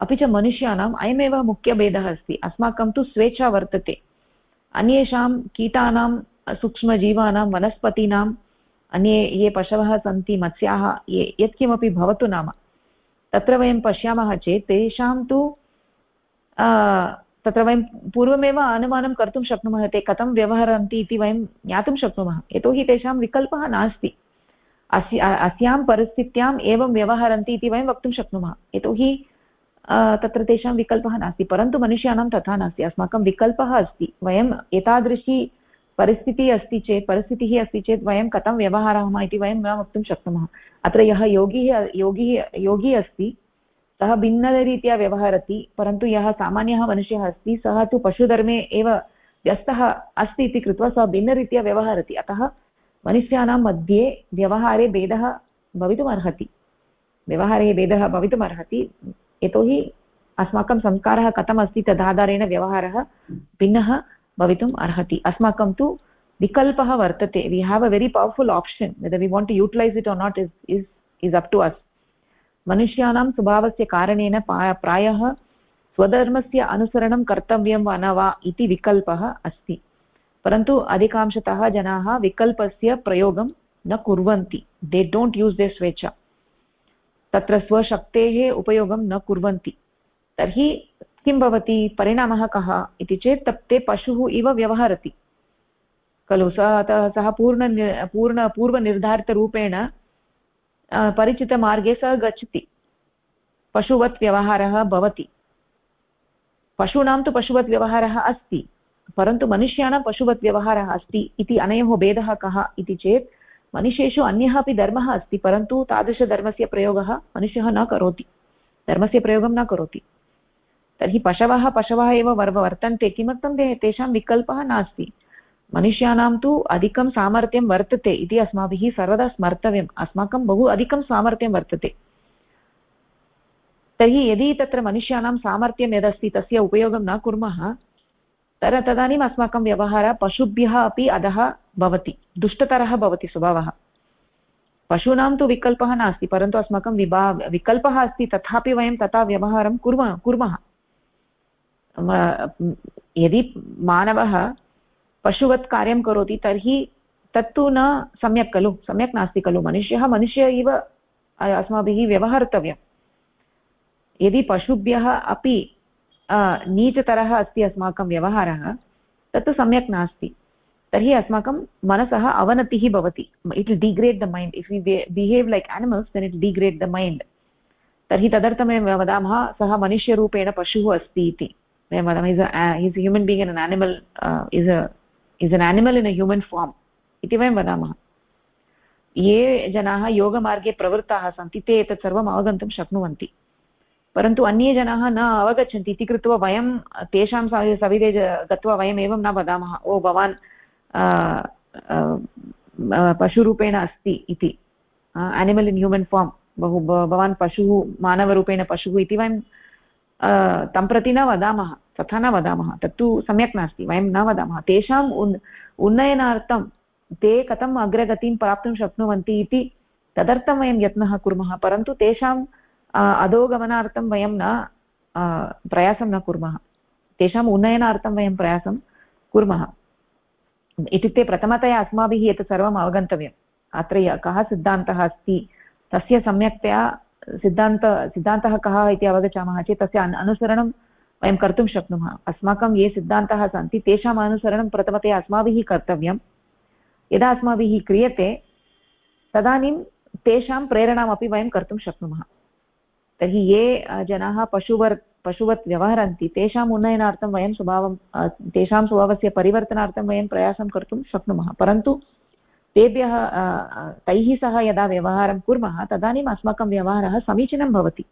अपि च मनुष्याणाम् अयमेव मुख्यभेदः अस्ति। अस्माकं तु स्वेच्छा वर्तते। अन्येषां कीटानां, सूक्ष्मजीवानां वनस्पतीनाम् अन्ये ये पशवः सन्ति, मत्स्याः, ये यत्किमपि भवतु नाम। तत्र वयं पश्यामः चेत् तेषां तु तत्र वयं पूर्वमेव अनुमानं कर्तुं शक्नुमः, ते कथं व्यवहरन्ति इति वयं ज्ञातुं शक्नुमः। यतोहि तेषां विकल्पः नास्ति। अस्य, अस्यां परिस्थित्याम् एवं व्यवहरन्ति इति वयं वक्तुं शक्नुमः। यतोहि तत्र तेषां विकल्पः नास्ति, परन्तु मनुष्याणां तथा नास्ति, अस्माकं विकल्पः अस्ति। वयं एतादृशी परिस्थितिः अस्ति चेत्, परिस्थितिः अस्ति चेत् वयं कथं व्यवहारामः इति वयं न वक्तुं शक्नुमः। अत्र यः योगी योगी योगी अस्ति, सः भिन्नरीत्या व्यवहरति, परन्तु यः सामान्यः मनुष्यः अस्ति, सः तु पशुधर्मे एव व्यस्तः अस्ति इति कृत्वा सः भिन्नरीत्या व्यवहरति। अतः मनुष्याणां मध्ये व्यवहारे भेदः भवितुमर्हति। व्यवहारे भेदः भवितुमर्हति। यतोहि अस्माकं संस्कारः कथमस्ति तदाधारेण व्यवहारः भिन्नः भवितुम् अर्हति। अस्माकं तु विकल्पः वर्तते। We have a very powerful option whether we want to utilise it or not is is is up to us मनुष्याणां स्वभावस्य कारणेन प्रायः स्वधर्मस्य अनुसरणं कर्तव्यं वा न वा इति विकल्पः अस्ति। परन्तु अधिकांशतः जनाः विकल्पस्य प्रयोगं न कुर्वन्ति। दे डोण्ट् यूस् दे स्वेच्छा। तत्र स्वशक्तेः उपयोगं न कुर्वन्ति। तर्हि किं भवति? परिणामः कः इति चेत् ते पशुः इव व्यवहरति। खलु सः सः पूर्ण पूर्ण, पूर्वनिर्धारितरूपेण परिचितमार्गे सः गच्छति। पशुवत् व्यवहारः भवति। पशूनां तु पशुवत् व्यवहारः अस्ति, परन्तु मनुष्याणां पशुवत् व्यवहारः अस्ति इति अनयोः भेदः कः इति चेत् मनुष्येषु अन्यः अपि धर्मः अस्ति, परन्तु तादृशधर्मस्य प्रयोगः मनुष्यः न करोति। धर्मस्य प्रयोगं न करोति। तर्हि पशवः पशवः एव वर्व, वर्तन्ते। किमर्थं ते तेषां विकल्पः नास्ति? मनुष्याणां तु अधिकं सामर्थ्यं वर्तते इति अस्माभिः सर्वदा स्मर्तव्यम्। अस्माकं बहु अधिकं सामर्थ्यं वर्तते। तर्हि यदि तत्र मनुष्याणां सामर्थ्यं यदस्ति, तस्य उपयोगं न कुर्मः, तर तदानीम् अस्माकं व्यवहारः पशुभ्यः अपि अधः भवति, दुष्टतरः भवति स्वभावः। पशूनां तु विकल्पः नास्ति, परन्तु अस्माकं विभा, विकल्पः अस्ति, तथापि वयं तथा व्यवहारं कुर्मः कुर्मः। यदि मानवः पशुवत् कार्यं करोति, तर्हि तत्तु न सम्यक् खलु, सम्यक् नास्ति खलु। मनुष्यः, मनुष्य इव अस्माभिः व्यवहर्तव्यं यदि पशुभ्यः अपि नीचतरः अस्ति अस्माकं व्यवहारः, तत्तु सम्यक् नास्ति। तर्हि अस्माकं मनसः अवनतिः भवति। It will degrade the mind. If you behave like animals, then it degrade the mind. तर्हि तदर्थं वयं वदामः, सः मनुष्यरूपेण पशुः अस्ति इति। वयं वदामः is is human being an animal is is an animal in a human form इति वयं वदामः। ये जनाः योगमार्गे प्रवृत्ताः सन्ति, ते एतत् सर्वम् अवगन्तुं शक्नुवन्ति। परन्तु अन्ये जनाः न अवगच्छन्ति इति कृत्वा वयं तेषां सविधे गत्वा वयम् एवं न वदामः। ओ, भवान् पशुरूपेण अस्ति इति। एनिमल् इन् ह्यूमन् फार्म् बहु भवान् पशुः, मानवरूपेण पशुः इति वयं तं प्रति न वदामः, तथा न वदामः। तत्तु सम्यक् नास्ति, वयं न वदामः। तेषाम् उन्, उन्नयनार्थं ते कथम् अग्रगतिं प्राप्तुं शक्नुवन्ति इति तदर्थं वयं यत्नः कुर्मः, परन्तु तेषाम् अधोगमनार्थं वयं न प्रयासं न कुर्मः। तेषाम् उन्नयनार्थं वयं प्रयासं कुर्मः। इत्युक्ते प्रथमतया अस्माभिः एतत् सर्वम् अवगन्तव्यम्। अत्र कः सिद्धान्तः अस्ति, तस्य सम्यक्तया सिद्धान्त, सिद्धान्तः कः इति अवगच्छामः चेत् तस्य अनुसरणं वयं कर्तुं शक्नुमः। अस्माकं ये सिद्धान्तः सन्ति, तेषाम् अनुसरणं प्रथमतया अस्माभिः कर्तव्यं यदा अस्माभिः क्रियते, तदानीं तेषां प्रेरणामपि वयं कर्तुं शक्नुमः। तर्हि ये जनाः पशुवर् पशुवत् व्यवहरन्ति तेषाम् उन्नयनार्थं वयं स्वभावं तेषां स्वभावस्य परिवर्तनार्थं वयं प्रयासं कर्तुं शक्नुमः। परन्तु तेभ्यः तैः सह यदा व्यवहारं कुर्मः, तदानीम् अस्माकं व्यवहारः समीचीनं भवति।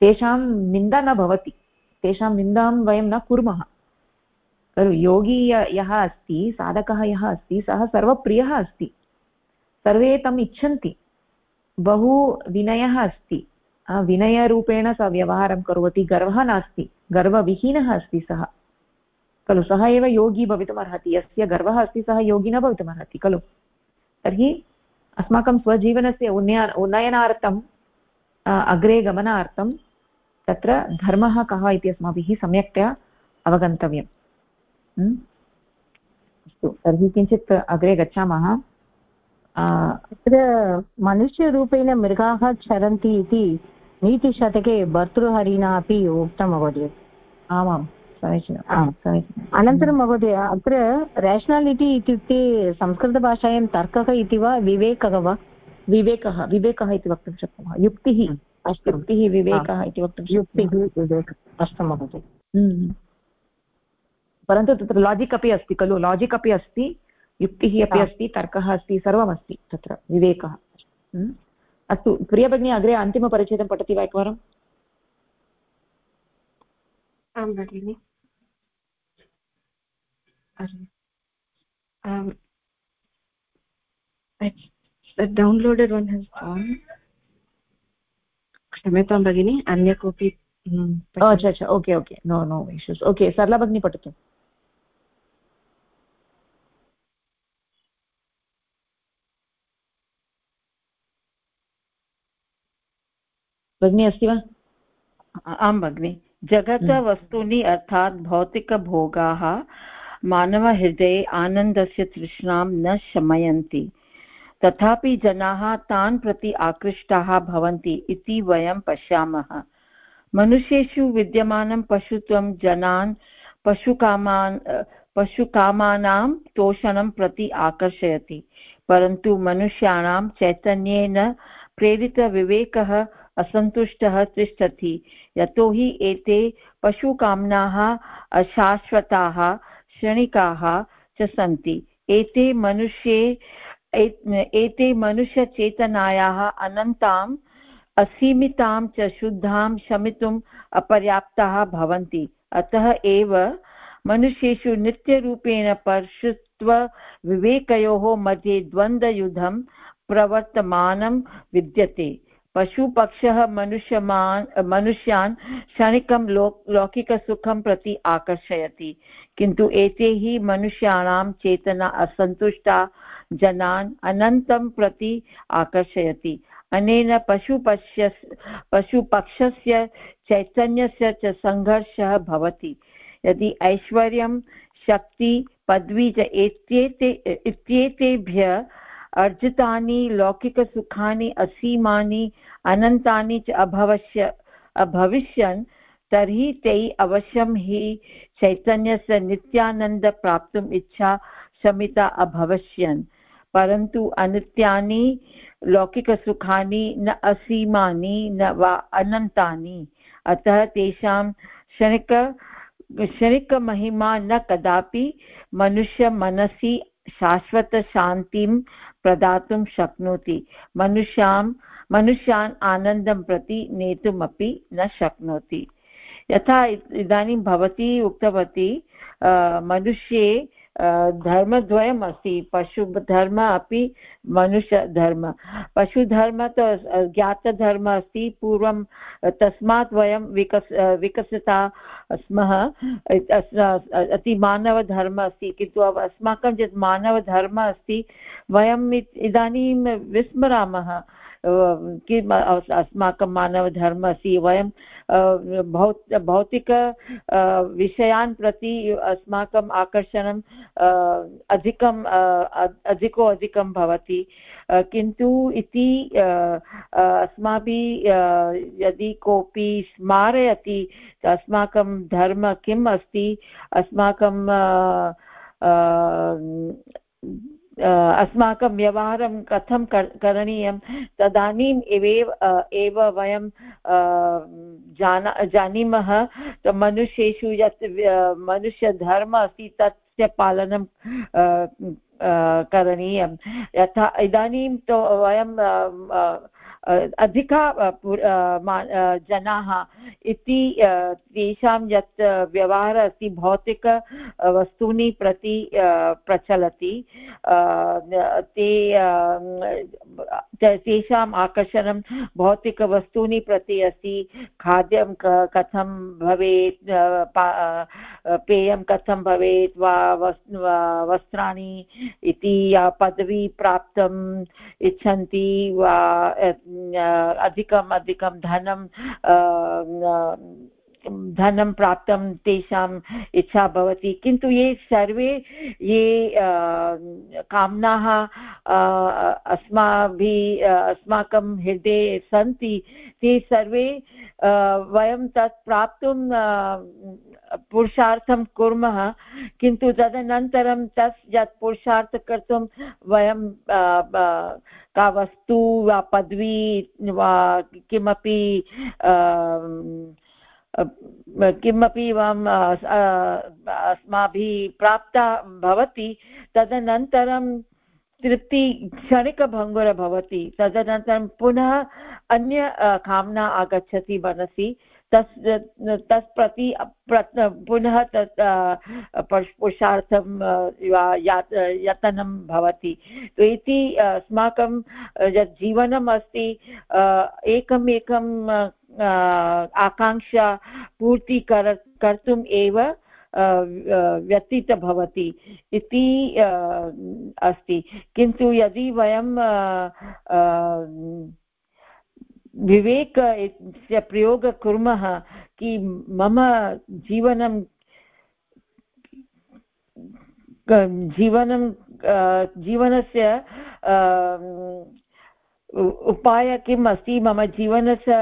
तेषां निन्दा न भवति। तेषां निन्दां वयं न कुर्मः। खलु, योगी यः अस्ति, साधकः यः अस्ति, सः सर्वप्रियः अस्ति। सर्वे तम् इच्छन्ति। बहु विनयः अस्ति। विनयरूपेण सः व्यवहारं करोति। गर्वः नास्ति। गर्वविहीनः अस्ति सः। खलु, सः एव योगी भवितुमर्हति। यस्य गर्वः अस्ति, सः योगी न भवितुमर्हति। खलु, तर्हि अस्माकं स्वजीवनस्य उन्नय उन्नयनार्थम् अग्रे गमनार्थं तत्र धर्मः कः इति अस्माभिः सम्यक्तया अवगन्तव्यम् अस्तु, तर्हि किञ्चित् अग्रे गच्छामः। अत्र मनुष्यरूपेण मृगाः चरन्ति इति नीतिशतके भर्तृहरिणा अपि उक्तं महोदय. आमां समीचीनम् अनन्तरं महोदय अत्र रेशनालिटि इत्युक्ते संस्कृतभाषायां तर्कः इति वा विवेकः वा? विवेकः विवेकः इति वक्तुं शक्नुमः? युक्तिः अस्तु. युक्तिः विवेकः इति वक्तुं युक्तिः विवेकः. अस्तु महोदय. हम्म। परन्तु तत्र लाजिक् अपि अस्ति खलु? लाजिक् अपि अस्ति युक्तिः अपि अस्ति तर्कः अस्ति सर्वमस्ति तत्र विवेकः. हम्म। अस्तु प्रियभगिनी अग्रे अन्तिमपरिच्छेदं पठति वा एकवारम् आं भगिनि। downloaded one has gone क्षम्यतां भगिनि अन्य कोऽपि अच्छा अच्छा okay okay. No no issues. Okay Sarala भगिनी पठतु। भगिनी अस्ति वा? आं भगिनि जगतवस्तूनि हम्म। अर्थात् भौतिकभोगाः मानवहृदये आनन्दस्य तृष्णां न शमयन्ति। तथापि जनाः तान् प्रति आकृष्टाः भवन्ति इति वयं पश्यामः। मनुष्येषु विद्यमानं पशुत्वं जनान् पशुकामान् पशुकामानां तोषणं प्रति आकर्षयति परन्तु मनुष्याणां चैतन्येन प्रेरितविवेकः असन्तुष्टः तिष्ठति। यतोहि एते पशुकामनाः, अशाश्वताः, क्षणिकाः च सन्ति। एते मनुष्ये एते मनुष्यचेतनायाः अनन्ताम् असीमितां च शुद्धां शमितुम् अपर्याप्ताः भवन्ति। अतः एव मनुष्येषु नित्यरूपेण परशुत्वविवेकयोः मध्ये द्वन्द्वयुद्धं प्रवर्तमानं विद्यते। पशुपक्षः मनुष्यमान्, मनुष्यान् क्षणिकं लो लौकिकसुखं प्रति आकर्षयति। किन्तु एते हि मनुष्याणां चेतना असन्तुष्टा जनान् अनन्तं प्रति आकर्षयति। अनेन पशुपक्ष्य पशुपक्षस्य चैतन्यस्य च सङ्घर्षः भवति। यदि ऐश्वर्यं शक्ति पदवी च इत्येतेभ्यः अर्जितानि, लौकिकसुखानि, असीमानि, अनन्तानि च अभवश्य, अभविष्यन्, तर्हि तैः अवश्यं हि चैतन्यस्य नित्यानन्द प्राप्तुम् इच्छा शमिता अभविष्यन् परन्तु अनित्यानि, लौकिकसुखानि, न असीमानि, न वा अनन्तानि, अतः तेषां क्षणिक, क्षणिकमहिमा न कदापि मनुष्यमनसि शाश्वतशान्तिं प्रदातुं शक्नोति। मनुष्यां मनुष्यान् आनन्दं प्रति नेतुमपि न शक्नोति। यथा इदानीं भवती उक्तवती मनुष्ये धर्मद्वयम् अस्ति, पशुधर्म अपि मनुष्यधर्म। पशुधर्म तु ज्ञातधर्म अस्ति, पूर्वं तस्मात् वयं विकस् विकसिता स्मः। अति मानवधर्म अस्ति, किन्तु अस्माकं यत् मानवधर्म अस्ति, वयम् इदानीं विस्मरामः। किम् अस्माकं मानवधर्म अस्ति वयं भौ भौतिक विषयान् प्रति अस्माकम् आकर्षणं अधिकं अधिको अधिकं भवति। किन्तु इति अस्माभिः यदि कोऽपि स्मारयति, अस्माकं धर्म किम् अस्ति, अस्माकं अस्माकं व्यवहारं कथं करणीयं? तदानीम् एवेव एव वयं जाना, जानीमः मनुष्येषु यत् मनुष्यधर्म अस्ति तस्य पालनं करणीयं। यथा, इदानीं तु वयं अधिका जनाः इति तेषां यत् व्यवहारः अस्ति, भौतिक वस्तूनि प्रति प्रचलति। ते तेषाम् आकर्षणं भौतिकवस्तूनि प्रति अस्ति। खाद्यं कथं भवेत् पेयं कथं भवेत्, वा वस्त्राणि इति पदवी प्राप्तुम् इच्छन्ति, वा अधिकम् अधिकं धनं धनं प्राप्तं तेषाम् इच्छा भवति। किन्तु ये सर्वे, ये कामनाः अस्माभिः अस्माकं हृदये सन्ति, ते सर्वे वयं तत् प्राप्तुं पुरुषार्थं कुर्मः, किन्तु तदनन्तरं तस् यत् पुरुषार्थ कर्तुं वयं का वस्तु वा पदवी वा किमपि किमपि अस्माभिः प्राप्ता भवति, तदनन्तरं तृप्ति क्षणिकभङ्गुर भवति, तदनन्तरं पुनः अन्य कामना आगच्छति मनसि। तस् तत् प्रति, पुनः तत् पुरुषार्थं यतनं भवति। इति अस्माकं यत् जीवनम् अस्ति एकम् एकं आकाङ्क्षा पूर्तिकर कर्तुम् एव व्यतीत भवति इति अस्ति। किन्तु यदि वयं विवेकस्य प्रयोग कुर्मः कि मम जीवनं जीवनं जीवनस्य उपाय किम् अस्ति? मम जीवनस्य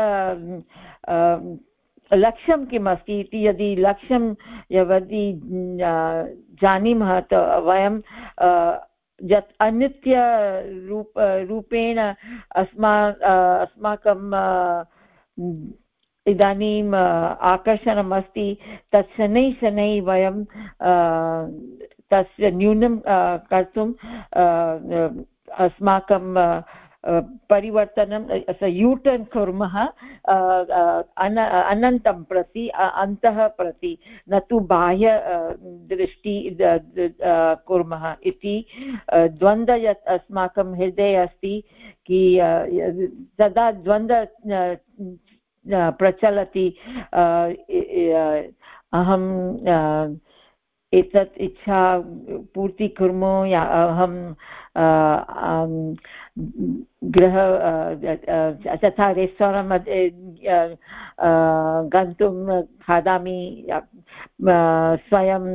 लक्ष्यं किम् अस्ति इति यदि लक्ष्यं यदि जानीमः वयं यत् अनित्यरूप रूपेण अस्मा अस्माकं इदानीम् आकर्षणम् अस्ति तत् शनैः शनैः वयं तस्य न्यूनं कर्तुं अस्माकं परिवर्तनं यूटर्न् कुर्मः अन, अनन्तं प्रति अन्तः प्रति, न तु बाह्य दृष्टि कुर्मः इति द्वन्द्व यत् अस्माकं हृदये अस्ति कि तदा द्वन्द्व प्रचलति अहं एतत् इच्छा पूर्ति कुर्मः या अहं गृह तथा रेस्टोरेण्ट् मध्ये गन्तुं खादामि स्वयं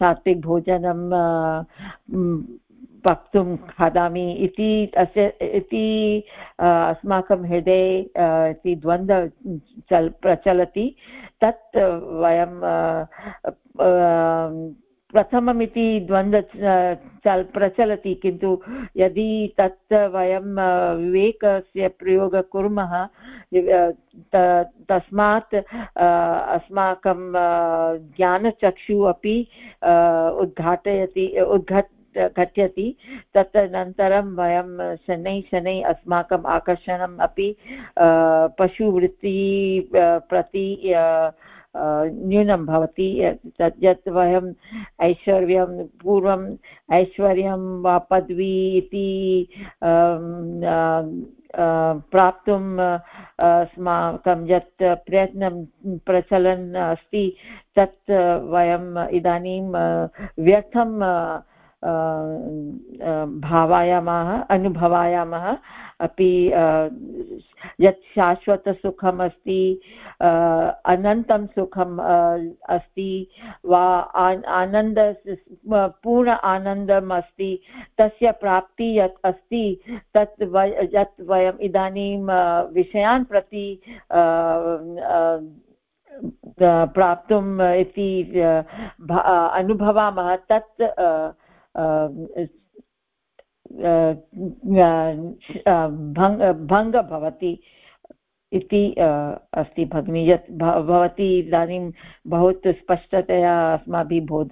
सात्विकभोजनं पक्तुं खादामि इति अस्य इति अस्माकं हृदये इति द्वन्द्व चल्, प्रचलति। तत् वयं प्रथममिति द्वन्द्व चल्, प्रचलति, किन्तु यदि तत् वयं विवेकस्य प्रयोगं कुर्मः तस्मात् अस्माकं ज्ञानचक्षुः अपि उद्घाटयति उद्घट् घटति तदनन्तरं वयं शनैः शनैः अस्माकम् आकर्षणम् अपि पशुवृत्ति प्रति न्यूनं भवति। तद् यत् वयम् ऐश्वर्यं पूर्वम् ऐश्वर्यं वा पदवी इति प्राप्तुम् अस्माकं यत् प्रयत्नं, प्रचलन् अस्ति, तत् वयम् इदानीं व्यर्थं भावायामः, अनुभवायामः, अपि यत् शाश्वतसुखम् अस्ति अनन्तं सुखम् अस्ति, वा आनन्द पूर्ण आनन्दम् अस्ति तस्य प्राप्ति यत् अस्ति, तत् यत् वयम् इदानीं विषयान् प्रति प्राप्तुम् इति अनुभवामः, तत् भङ्ग भवति इति अस्ति भगिनी यत् भवती इदानीं बहु स्पष्टतया अस्माभिः बोध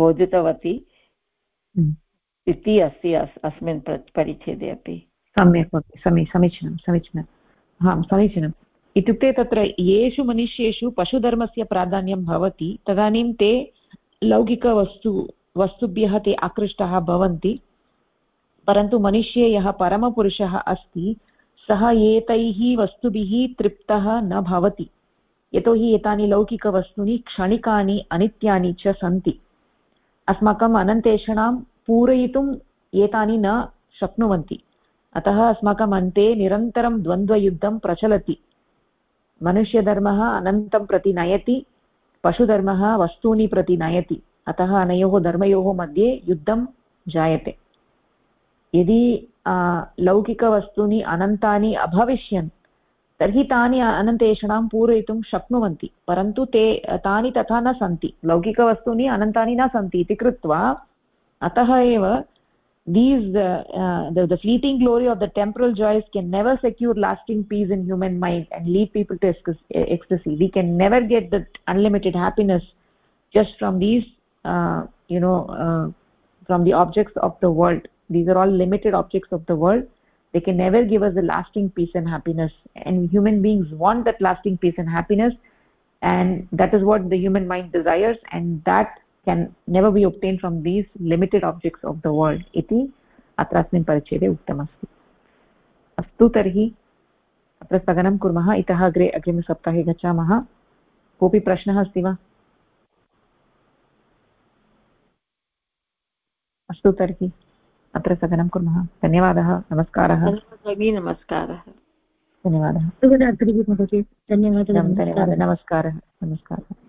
बोधितवती। इति अस्ति अस्मिन् परिच्छेदे अपि सम्यक् समी समीचीनं समीचीनम् आं समीचीनम् इत्युक्ते तत्र येषु मनुष्येषु पशुधर्मस्य प्राधान्यं भवति तदानीं ते लौकिकवस्तु वस्तुभ्यः ते आकृष्टाः भवन्ति, परन्तु मनुष्ये यः परमपुरुषः अस्ति, सः एतैः वस्तुभिः तृप्तः न भवति। यतोहि एतानि लौकिकवस्तूनि क्षणिकानि अनित्यानि च सन्ति। अस्माकम् अनन्तेषणां पूरयितुम् एतानि न शक्नुवन्ति। अतः अस्माकम् अन्ते निरन्तरं द्वन्द्वयुद्धं प्रचलति। मनुष्यधर्मः अनन्तं प्रति नयति, पशुधर्मः वस्तूनि प्रति नयति। अतः अनयो धर्मो मध्ये युद्ध जायते। यदि लौकिकवस्तूनि अनता अभविष्य तरी तानि अनन्तेषणां पूरयितुं शक्नुवन्ति ते, तानि तथा न सन्ति। लौकिकवस्तूनि अनन्तानि न सन्ति अतः these the fleeting glory of the temporal joys can never secure lasting peace in human mind and leave people to ex ecstasy we can never get that unlimited happiness just from these you know uh, from the objects of the world these are all limited objects of the world they can never give us a lasting peace and happiness and human beings want that lasting peace and happiness and that is what the human mind desires and that can never be obtained from these limited objects of the world iti अस्मिन् परिच्छेदे उक्तमस्ति अस्तु तर्हि अत्र स्थगनं कुर्मः इतः अग्रे अग्रिमसप्ताहे गच्छामः कोऽपि प्रश्नः अस्ति वा अस्तु तर्हि। अत्र स्थगनं कुर्मः। धन्यवादः। नमस्कारः। नमस्कारः। धन्यवादः। धन्यवादः धन्यवादः नमस्कारः। नमस्कारः।